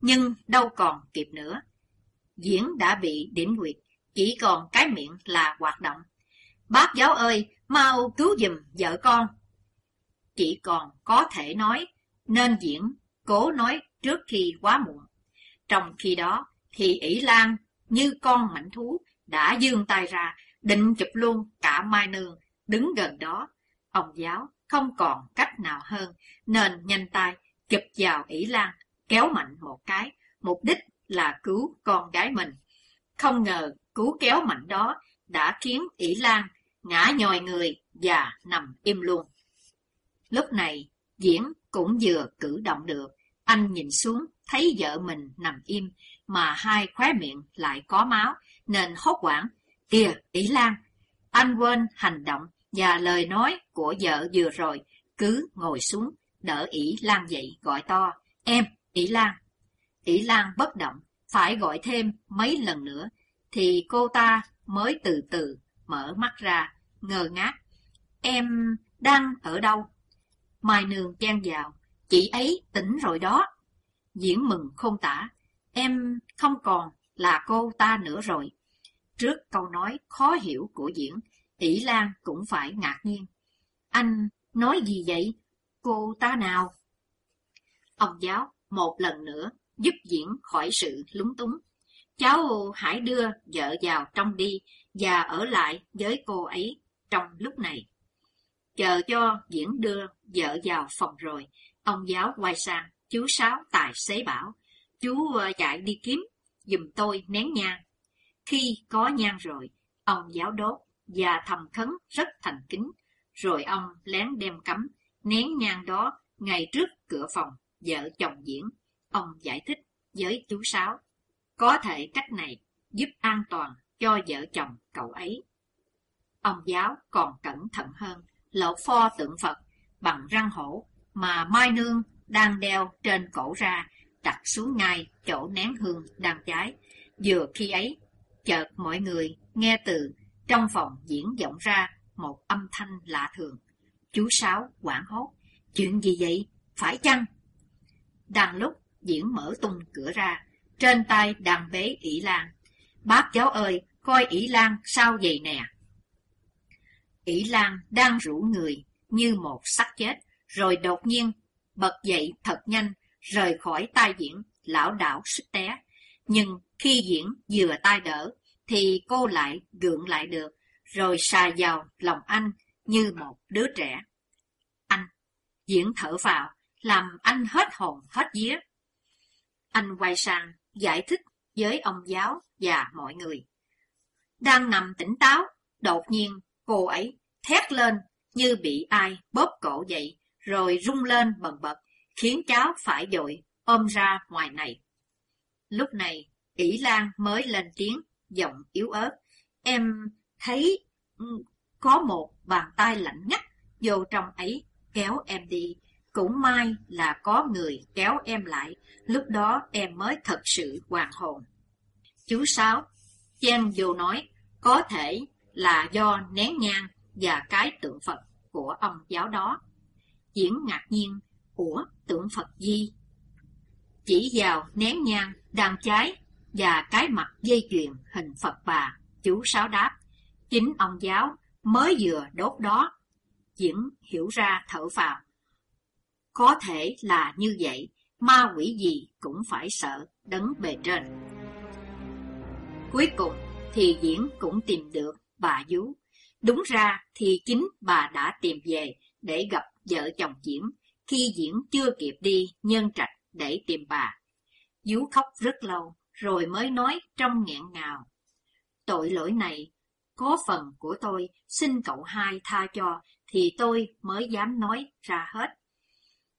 Nhưng đâu còn kịp nữa. Diễn đã bị điểm nguyệt, chỉ còn cái miệng là hoạt động. Bác giáo ơi, mau cứu giùm vợ con. Chỉ còn có thể nói, nên diễn cố nói trước khi quá muộn. Trong khi đó, thì ỷ Lan như con mảnh thú đã dương tay ra, định chụp luôn cả Mai Nương đứng gần đó. Ông giáo không còn cách nào hơn, nên nhanh tay chụp vào ỷ Lan, kéo mạnh một cái, mục đích là cứu con gái mình. Không ngờ cứu kéo mạnh đó đã khiến ỷ Lan ngã nhòi người và nằm im luôn. Lúc này, Diễn cũng vừa cử động được. Anh nhìn xuống, thấy vợ mình nằm im, mà hai khóe miệng lại có máu, nên hốt quảng. Kìa, ỷ Lan! Anh quên hành động và lời nói của vợ vừa rồi, cứ ngồi xuống, đỡ ỷ Lan dậy gọi to. Em, ỷ Lan! ỷ Lan bất động, phải gọi thêm mấy lần nữa, thì cô ta mới từ từ mở mắt ra, ngờ ngác. Em đang ở đâu? Mai Nương chen vào, chị ấy tỉnh rồi đó. Diễn mừng không tả, em không còn là cô ta nữa rồi. Trước câu nói khó hiểu của Diễn, ỷ Lan cũng phải ngạc nhiên. Anh nói gì vậy? Cô ta nào? Ông giáo một lần nữa giúp Diễn khỏi sự lúng túng. Cháu hãy đưa vợ vào trong đi và ở lại với cô ấy trong lúc này. Chờ cho Diễn đưa vợ vào phòng rồi, ông giáo quay sang, chú Sáu tài xế bảo, chú ờ, chạy đi kiếm, dùm tôi nén nhang. Khi có nhang rồi, ông giáo đốt và thầm khấn rất thành kính, rồi ông lén đem cắm, nén nhang đó ngay trước cửa phòng vợ chồng diễn. Ông giải thích với chú Sáu, có thể cách này giúp an toàn cho vợ chồng cậu ấy. Ông giáo còn cẩn thận hơn, lộ pho tượng Phật bằng răng hổ mà Mai Nương đang đeo trên cổ ra, đặt xuống ngay chỗ nén hương đang cháy. Vừa khi ấy, chợt mọi người nghe từ trong phòng diễn vọng ra một âm thanh lạ thường. Chú Sáu quảng hốt, chuyện gì vậy, phải chăng? Đang lúc diễn mở tung cửa ra, trên tay đàn bế ỷ lan. Bác cháu ơi, coi ỷ lan sao vậy nè. ỷ lan đang rủ người như một xác chết, rồi đột nhiên bật dậy thật nhanh, rời khỏi tai diễn, lão đảo sức té. Nhưng khi diễn vừa tay đỡ, thì cô lại gượng lại được, rồi xà vào lòng anh như một đứa trẻ. Anh, diễn thở vào, làm anh hết hồn hết vía. Anh quay sang, giải thích với ông giáo và mọi người. Đang nằm tỉnh táo, đột nhiên cô ấy thét lên như bị ai bóp cổ vậy rồi rung lên bần bật, khiến cháu phải dội ôm ra ngoài này. Lúc này, ỷ Lan mới lên tiếng, giọng yếu ớt. Em, thấy ừ, có một bàn tay lạnh ngắt vô trong ấy kéo em đi. Cũng may là có người kéo em lại, lúc đó em mới thật sự hoàn hồn. Chú Sáu, Chen vô nói, có thể là do nén nhang và cái tượng Phật của ông giáo đó. Diễn ngạc nhiên, ủa tượng Phật di Chỉ vào nén nhang đang cháy và cái mặt dây chuyền hình Phật bà, chú Sáu đáp. Chính ông giáo mới vừa đốt đó. Diễn hiểu ra thở phào. Có thể là như vậy, ma quỷ gì cũng phải sợ đấng bề trên. Cuối cùng thì Diễn cũng tìm được bà vú. Đúng ra thì chính bà đã tìm về để gặp vợ chồng Diễn khi Diễn chưa kịp đi nhân trạch để tìm bà. Dú khóc rất lâu rồi mới nói trong nghẹn ngào. Tội lỗi này có phần của tôi, xin cậu hai tha cho, thì tôi mới dám nói ra hết.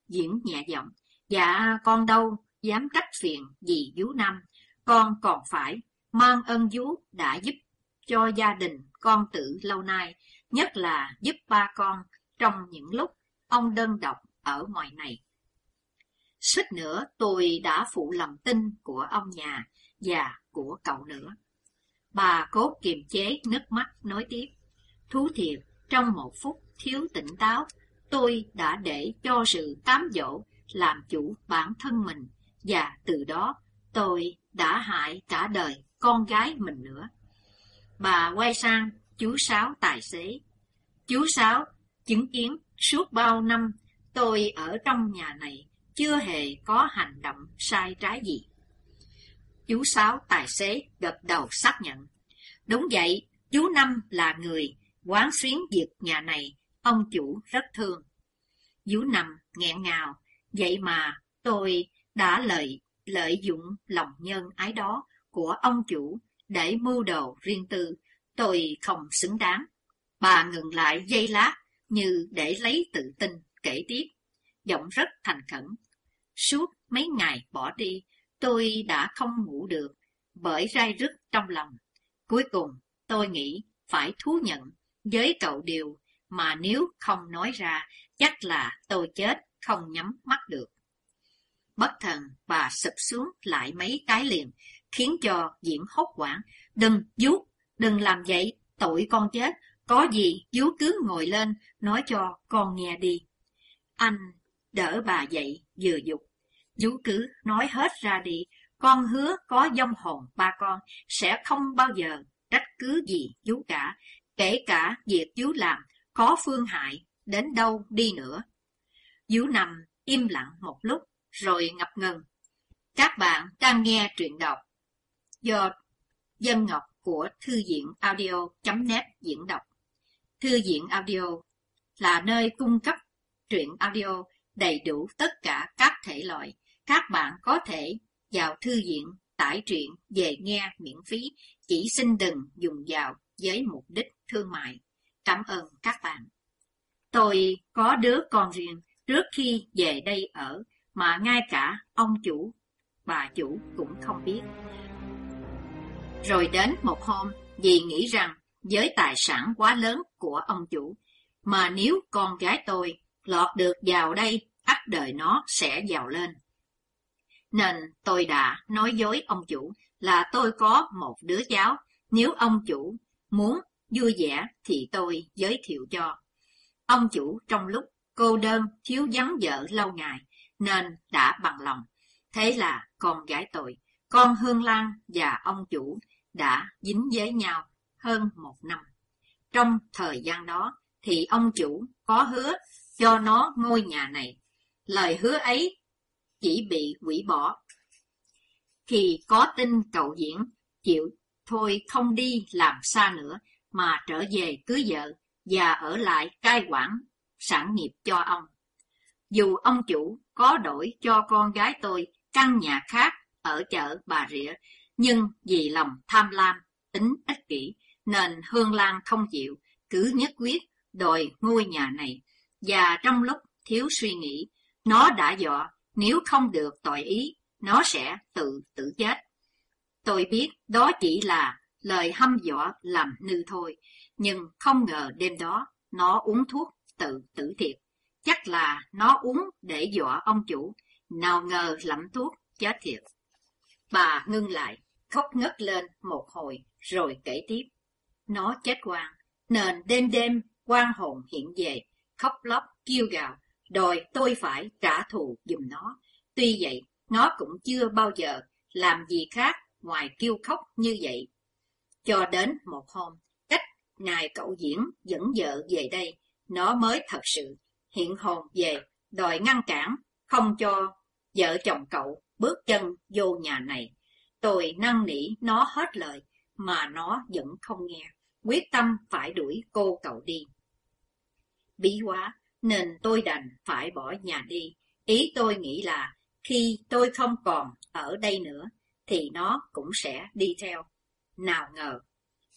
Diễn nhẹ giọng, dạ con đâu, dám trách phiền gì dú năm, con còn phải mang ơn dú đã giúp cho gia đình con tự lâu nay, nhất là giúp ba con trong những lúc ông đơn độc ở ngoài này. Suýt nữa tôi đã phụ lòng tin của ông nhà và của cậu nữa. Bà cố kiềm chế nước mắt nói tiếp. Thú thiệt, trong một phút thiếu tỉnh táo, tôi đã để cho sự cám dỗ làm chủ bản thân mình, và từ đó tôi đã hại cả đời con gái mình nữa. Bà quay sang chú Sáu tài xế. Chú Sáu chứng kiến suốt bao năm tôi ở trong nhà này chưa hề có hành động sai trái gì. Chú Sáu tài xế gật đầu xác nhận. Đúng vậy, chú Năm là người quán xuyến việc nhà này, ông chủ rất thương. Chú Năm nghẹn ngào, vậy mà tôi đã lợi lợi dụng lòng nhân ái đó của ông chủ để mưu đồ riêng tư, tôi không xứng đáng. Bà ngừng lại giây lát như để lấy tự tin kể tiếp, giọng rất thành khẩn. Suốt mấy ngày bỏ đi, tôi đã không ngủ được bởi rai rứt trong lòng. Cuối cùng, tôi nghĩ phải thú nhận với cậu điều mà nếu không nói ra, chắc là tôi chết không nhắm mắt được. Bất thần, bà sụp xuống lại mấy cái liền, khiến cho diễn hốt quảng. Đừng, vuốt, đừng làm vậy, tội con chết, có gì vú cứ ngồi lên, nói cho con nghe đi. Anh đỡ bà dậy, vừa dục. Chú cứ nói hết ra đi, con hứa có dông hồn ba con, sẽ không bao giờ trách cứ gì chú cả, kể cả việc chú làm có phương hại đến đâu đi nữa. Chú nằm im lặng một lúc, rồi ngập ngừng. Các bạn đang nghe truyện đọc do Dân Ngọc của Thư viện audio.net diễn đọc. Thư viện audio là nơi cung cấp truyện audio đầy đủ tất cả các thể loại. Các bạn có thể vào thư viện tải truyện về nghe miễn phí, chỉ xin đừng dùng vào với mục đích thương mại. Cảm ơn các bạn. Tôi có đứa con riêng trước khi về đây ở mà ngay cả ông chủ, bà chủ cũng không biết. Rồi đến một hôm, dì nghĩ rằng với tài sản quá lớn của ông chủ, mà nếu con gái tôi lọt được vào đây, ắt đời nó sẽ giàu lên. Nên tôi đã nói dối ông chủ là tôi có một đứa cháu, nếu ông chủ muốn vui vẻ thì tôi giới thiệu cho. Ông chủ trong lúc cô đơn thiếu vắng vợ lâu ngày nên đã bằng lòng. Thế là con gái tôi, con Hương Lan và ông chủ đã dính với nhau hơn một năm. Trong thời gian đó thì ông chủ có hứa cho nó ngôi nhà này. Lời hứa ấy chỉ bị hủy bỏ. Thì có tin cậu diễn chịu thôi không đi làm xa nữa mà trở về cưới vợ và ở lại cai quản sản nghiệp cho ông. Dù ông chủ có đổi cho con gái tôi căn nhà khác ở chợ Bà Rịa, nhưng vì lòng tham lam, tính ích kỷ, nên Hương Lan không chịu, cứ nhất quyết đòi ngôi nhà này. Và trong lúc thiếu suy nghĩ, nó đã dọa nếu không được tội ý, nó sẽ tự tử chết. Tôi biết đó chỉ là lời hăm dọa làm nư thôi, nhưng không ngờ đêm đó nó uống thuốc tự tử thiệt. Chắc là nó uống để dọa ông chủ, nào ngờ lẩm thuốc chết thiệt. Bà ngưng lại, khóc ngất lên một hồi rồi kể tiếp. Nó chết quang, nên đêm đêm quan hồn hiện về, khóc lóc kêu gào, đòi tôi phải trả thù giùm nó. Tuy vậy, nó cũng chưa bao giờ làm gì khác ngoài kêu khóc như vậy. Cho đến một hôm, cách ngài cậu diễn dẫn vợ về đây, nó mới thật sự hiện hồn về, đòi ngăn cản, không cho vợ chồng cậu bước chân vô nhà này. Tôi năn nỉ nó hết lời, mà nó vẫn không nghe, quyết tâm phải đuổi cô cậu đi. Bí quá, nên tôi đành phải bỏ nhà đi. Ý tôi nghĩ là khi tôi không còn ở đây nữa, thì nó cũng sẽ đi theo. Nào ngờ,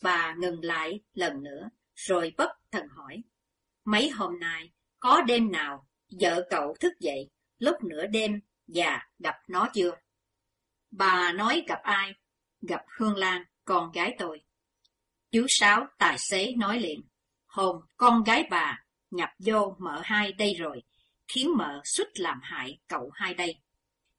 bà ngừng lại lần nữa, rồi bất thần hỏi. Mấy hôm nay, có đêm nào vợ cậu thức dậy lúc nửa đêm và gặp nó chưa? Bà nói gặp ai? Gặp Hương Lan, con gái tôi. Chú Sáu tài xế nói liền. Hồn con gái bà nhập vô mợ hai đây rồi, khiến mợ suýt làm hại cậu hai đây.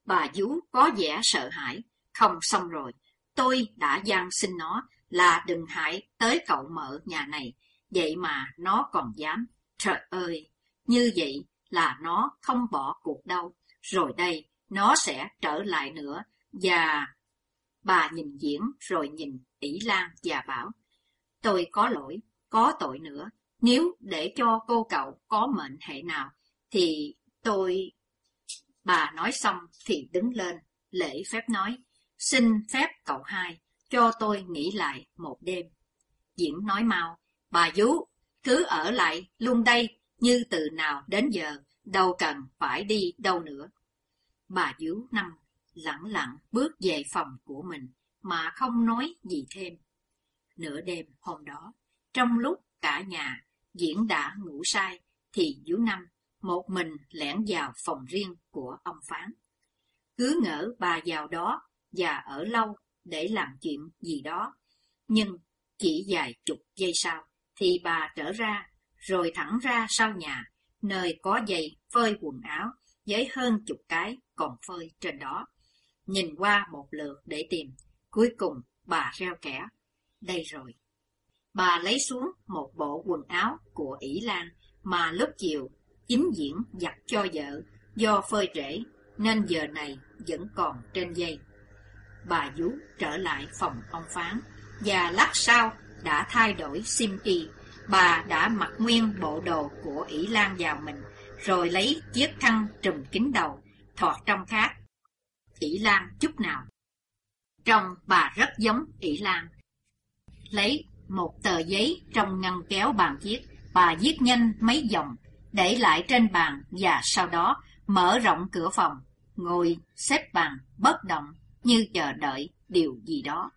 Bà vú có vẻ sợ hãi, không xong rồi, tôi đã gian xin nó là đừng hại tới cậu mợ nhà này, vậy mà nó còn dám. Trời ơi, như vậy là nó không bỏ cuộc đâu, rồi đây nó sẽ trở lại nữa, và... Bà nhìn diễn rồi nhìn ỷ Lan và bảo, tôi có lỗi, có tội nữa, nếu để cho cô cậu có mệnh hệ nào, thì tôi... Bà nói xong thì đứng lên, lễ phép nói, xin phép cậu hai, cho tôi nghỉ lại một đêm. Diễn nói mau, bà vú, cứ ở lại luôn đây, như từ nào đến giờ, đâu cần phải đi đâu nữa. Bà vú năm lặng lặng bước về phòng của mình, mà không nói gì thêm. Nửa đêm hôm đó, trong lúc cả nhà diễn đã ngủ sai, thì Vũ Năm một mình lẻn vào phòng riêng của ông Phán. Cứ ngỡ bà vào đó và ở lâu để làm chuyện gì đó, nhưng chỉ vài chục giây sau thì bà trở ra, rồi thẳng ra sau nhà, nơi có giày phơi quần áo với hơn chục cái còn phơi trên đó. Nhìn qua một lượt để tìm, cuối cùng bà reo kẻ, đây rồi. Bà lấy xuống một bộ quần áo của ỷ Lan mà lúc chiều chính diễn giặt cho vợ, do phơi trễ nên giờ này vẫn còn trên dây. Bà vú trở lại phòng ông Phán, và lát sau đã thay đổi sim y. Bà đã mặc nguyên bộ đồ của ỷ Lan vào mình, rồi lấy chiếc khăn trùm kín đầu, thọt trong khác. ỷ Lan chút nào. Trong bà rất giống ỷ Lan. Lấy một tờ giấy trong ngăn kéo bàn viết, bà viết nhanh mấy dòng, để lại trên bàn và sau đó mở rộng cửa phòng, ngồi xếp bàn bất động như chờ đợi điều gì đó.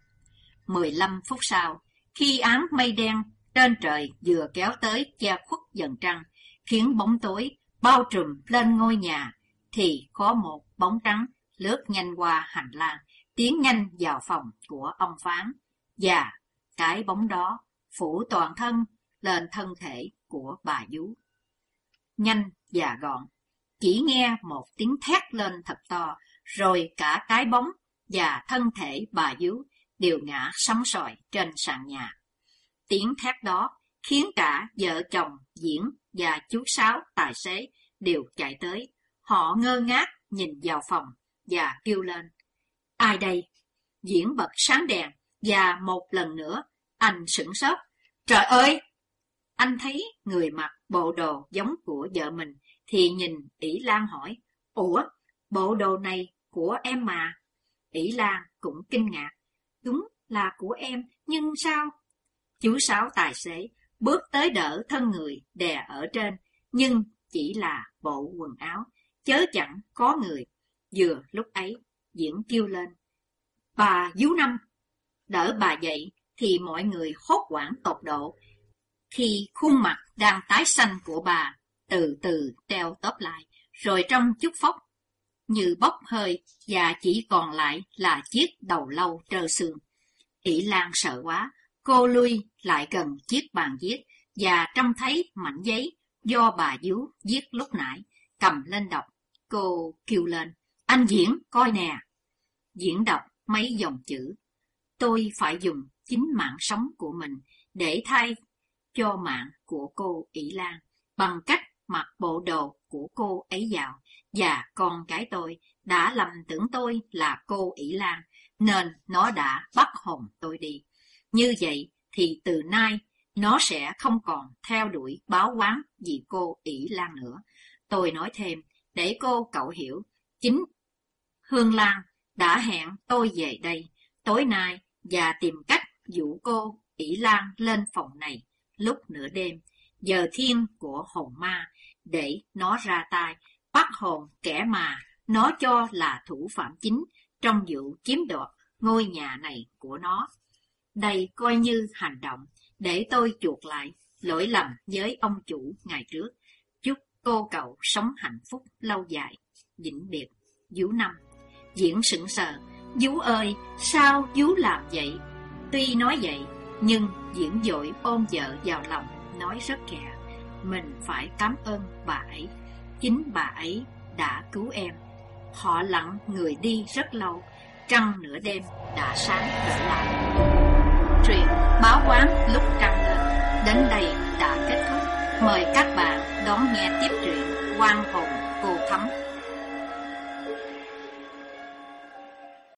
15 phút sau, khi ám mây đen trên trời vừa kéo tới che khuất dần trăng, khiến bóng tối bao trùm lên ngôi nhà, thì có một bóng trắng lướt nhanh qua hành lang, tiến nhanh vào phòng của ông Phán, và cái bóng đó phủ toàn thân lên thân thể của bà vú. Nhanh và gọn, chỉ nghe một tiếng thét lên thật to, rồi cả cái bóng và thân thể bà vú đều ngã sóng sỏi trên sàn nhà. Tiếng thét đó khiến cả vợ chồng Diễn và chú Sáu tài xế đều chạy tới. Họ ngơ ngác nhìn vào phòng và kêu lên. Ai đây? Diễn bật sáng đèn và một lần nữa anh sửng sốt. Trời ơi! Anh thấy người mặc bộ đồ giống của vợ mình thì nhìn ỷ Lan hỏi. Ủa, bộ đồ này của em mà. ỷ Lan cũng kinh ngạc. Đúng là của em, nhưng sao? Chú Sáu tài xế bước tới đỡ thân người đè ở trên, nhưng chỉ là bộ quần áo, chớ chẳng có người. Vừa lúc ấy, diễn kêu lên. Bà Dú Năm, đỡ bà dậy thì mọi người hốt hoảng tột độ. Khi khuôn mặt đang tái xanh của bà từ từ teo tóp lại, rồi trong chút phốc như bốc hơi và chỉ còn lại là chiếc đầu lâu trơ xương. ỷ Lan sợ quá, cô lui lại gần chiếc bàn viết và trông thấy mảnh giấy do bà Dú viết lúc nãy, cầm lên đọc. Cô kêu lên, anh Diễn, coi nè. Diễn đọc mấy dòng chữ. Tôi phải dùng chính mạng sống của mình để thay cho mạng của cô ỷ Lan bằng cách mặc bộ đồ của cô ấy vào và con cái tôi đã lầm tưởng tôi là cô ỷ Lan, nên nó đã bắt hồn tôi đi. Như vậy thì từ nay nó sẽ không còn theo đuổi báo quán vì cô ỷ Lan nữa. Tôi nói thêm, để cô cậu hiểu, chính Hương Lan đã hẹn tôi về đây tối nay và tìm cách dụ cô ỷ Lan lên phòng này lúc nửa đêm, giờ thiên của hồn ma, để nó ra tay, bắt hồn kẻ mà nó cho là thủ phạm chính trong vụ chiếm đoạt ngôi nhà này của nó. Đây coi như hành động để tôi chuộc lại lỗi lầm với ông chủ ngày trước. Chúc cô cậu sống hạnh phúc lâu dài. Vĩnh biệt, Vũ Năm. Diễn sững sờ, Dú ơi, sao Dú làm vậy? Tuy nói vậy, nhưng diễn dội ôm vợ vào lòng, nói rất khẽ. Mình phải cảm ơn bà ấy. Chính bà ấy đã cứu em. Họ lặng người đi rất lâu, trăng nửa đêm đã sáng trở lại. Truyện báo quán lúc trăng lên đến đây đã kết thúc. Mời các bạn đón nghe tiếp truyện quan hồn cô thắm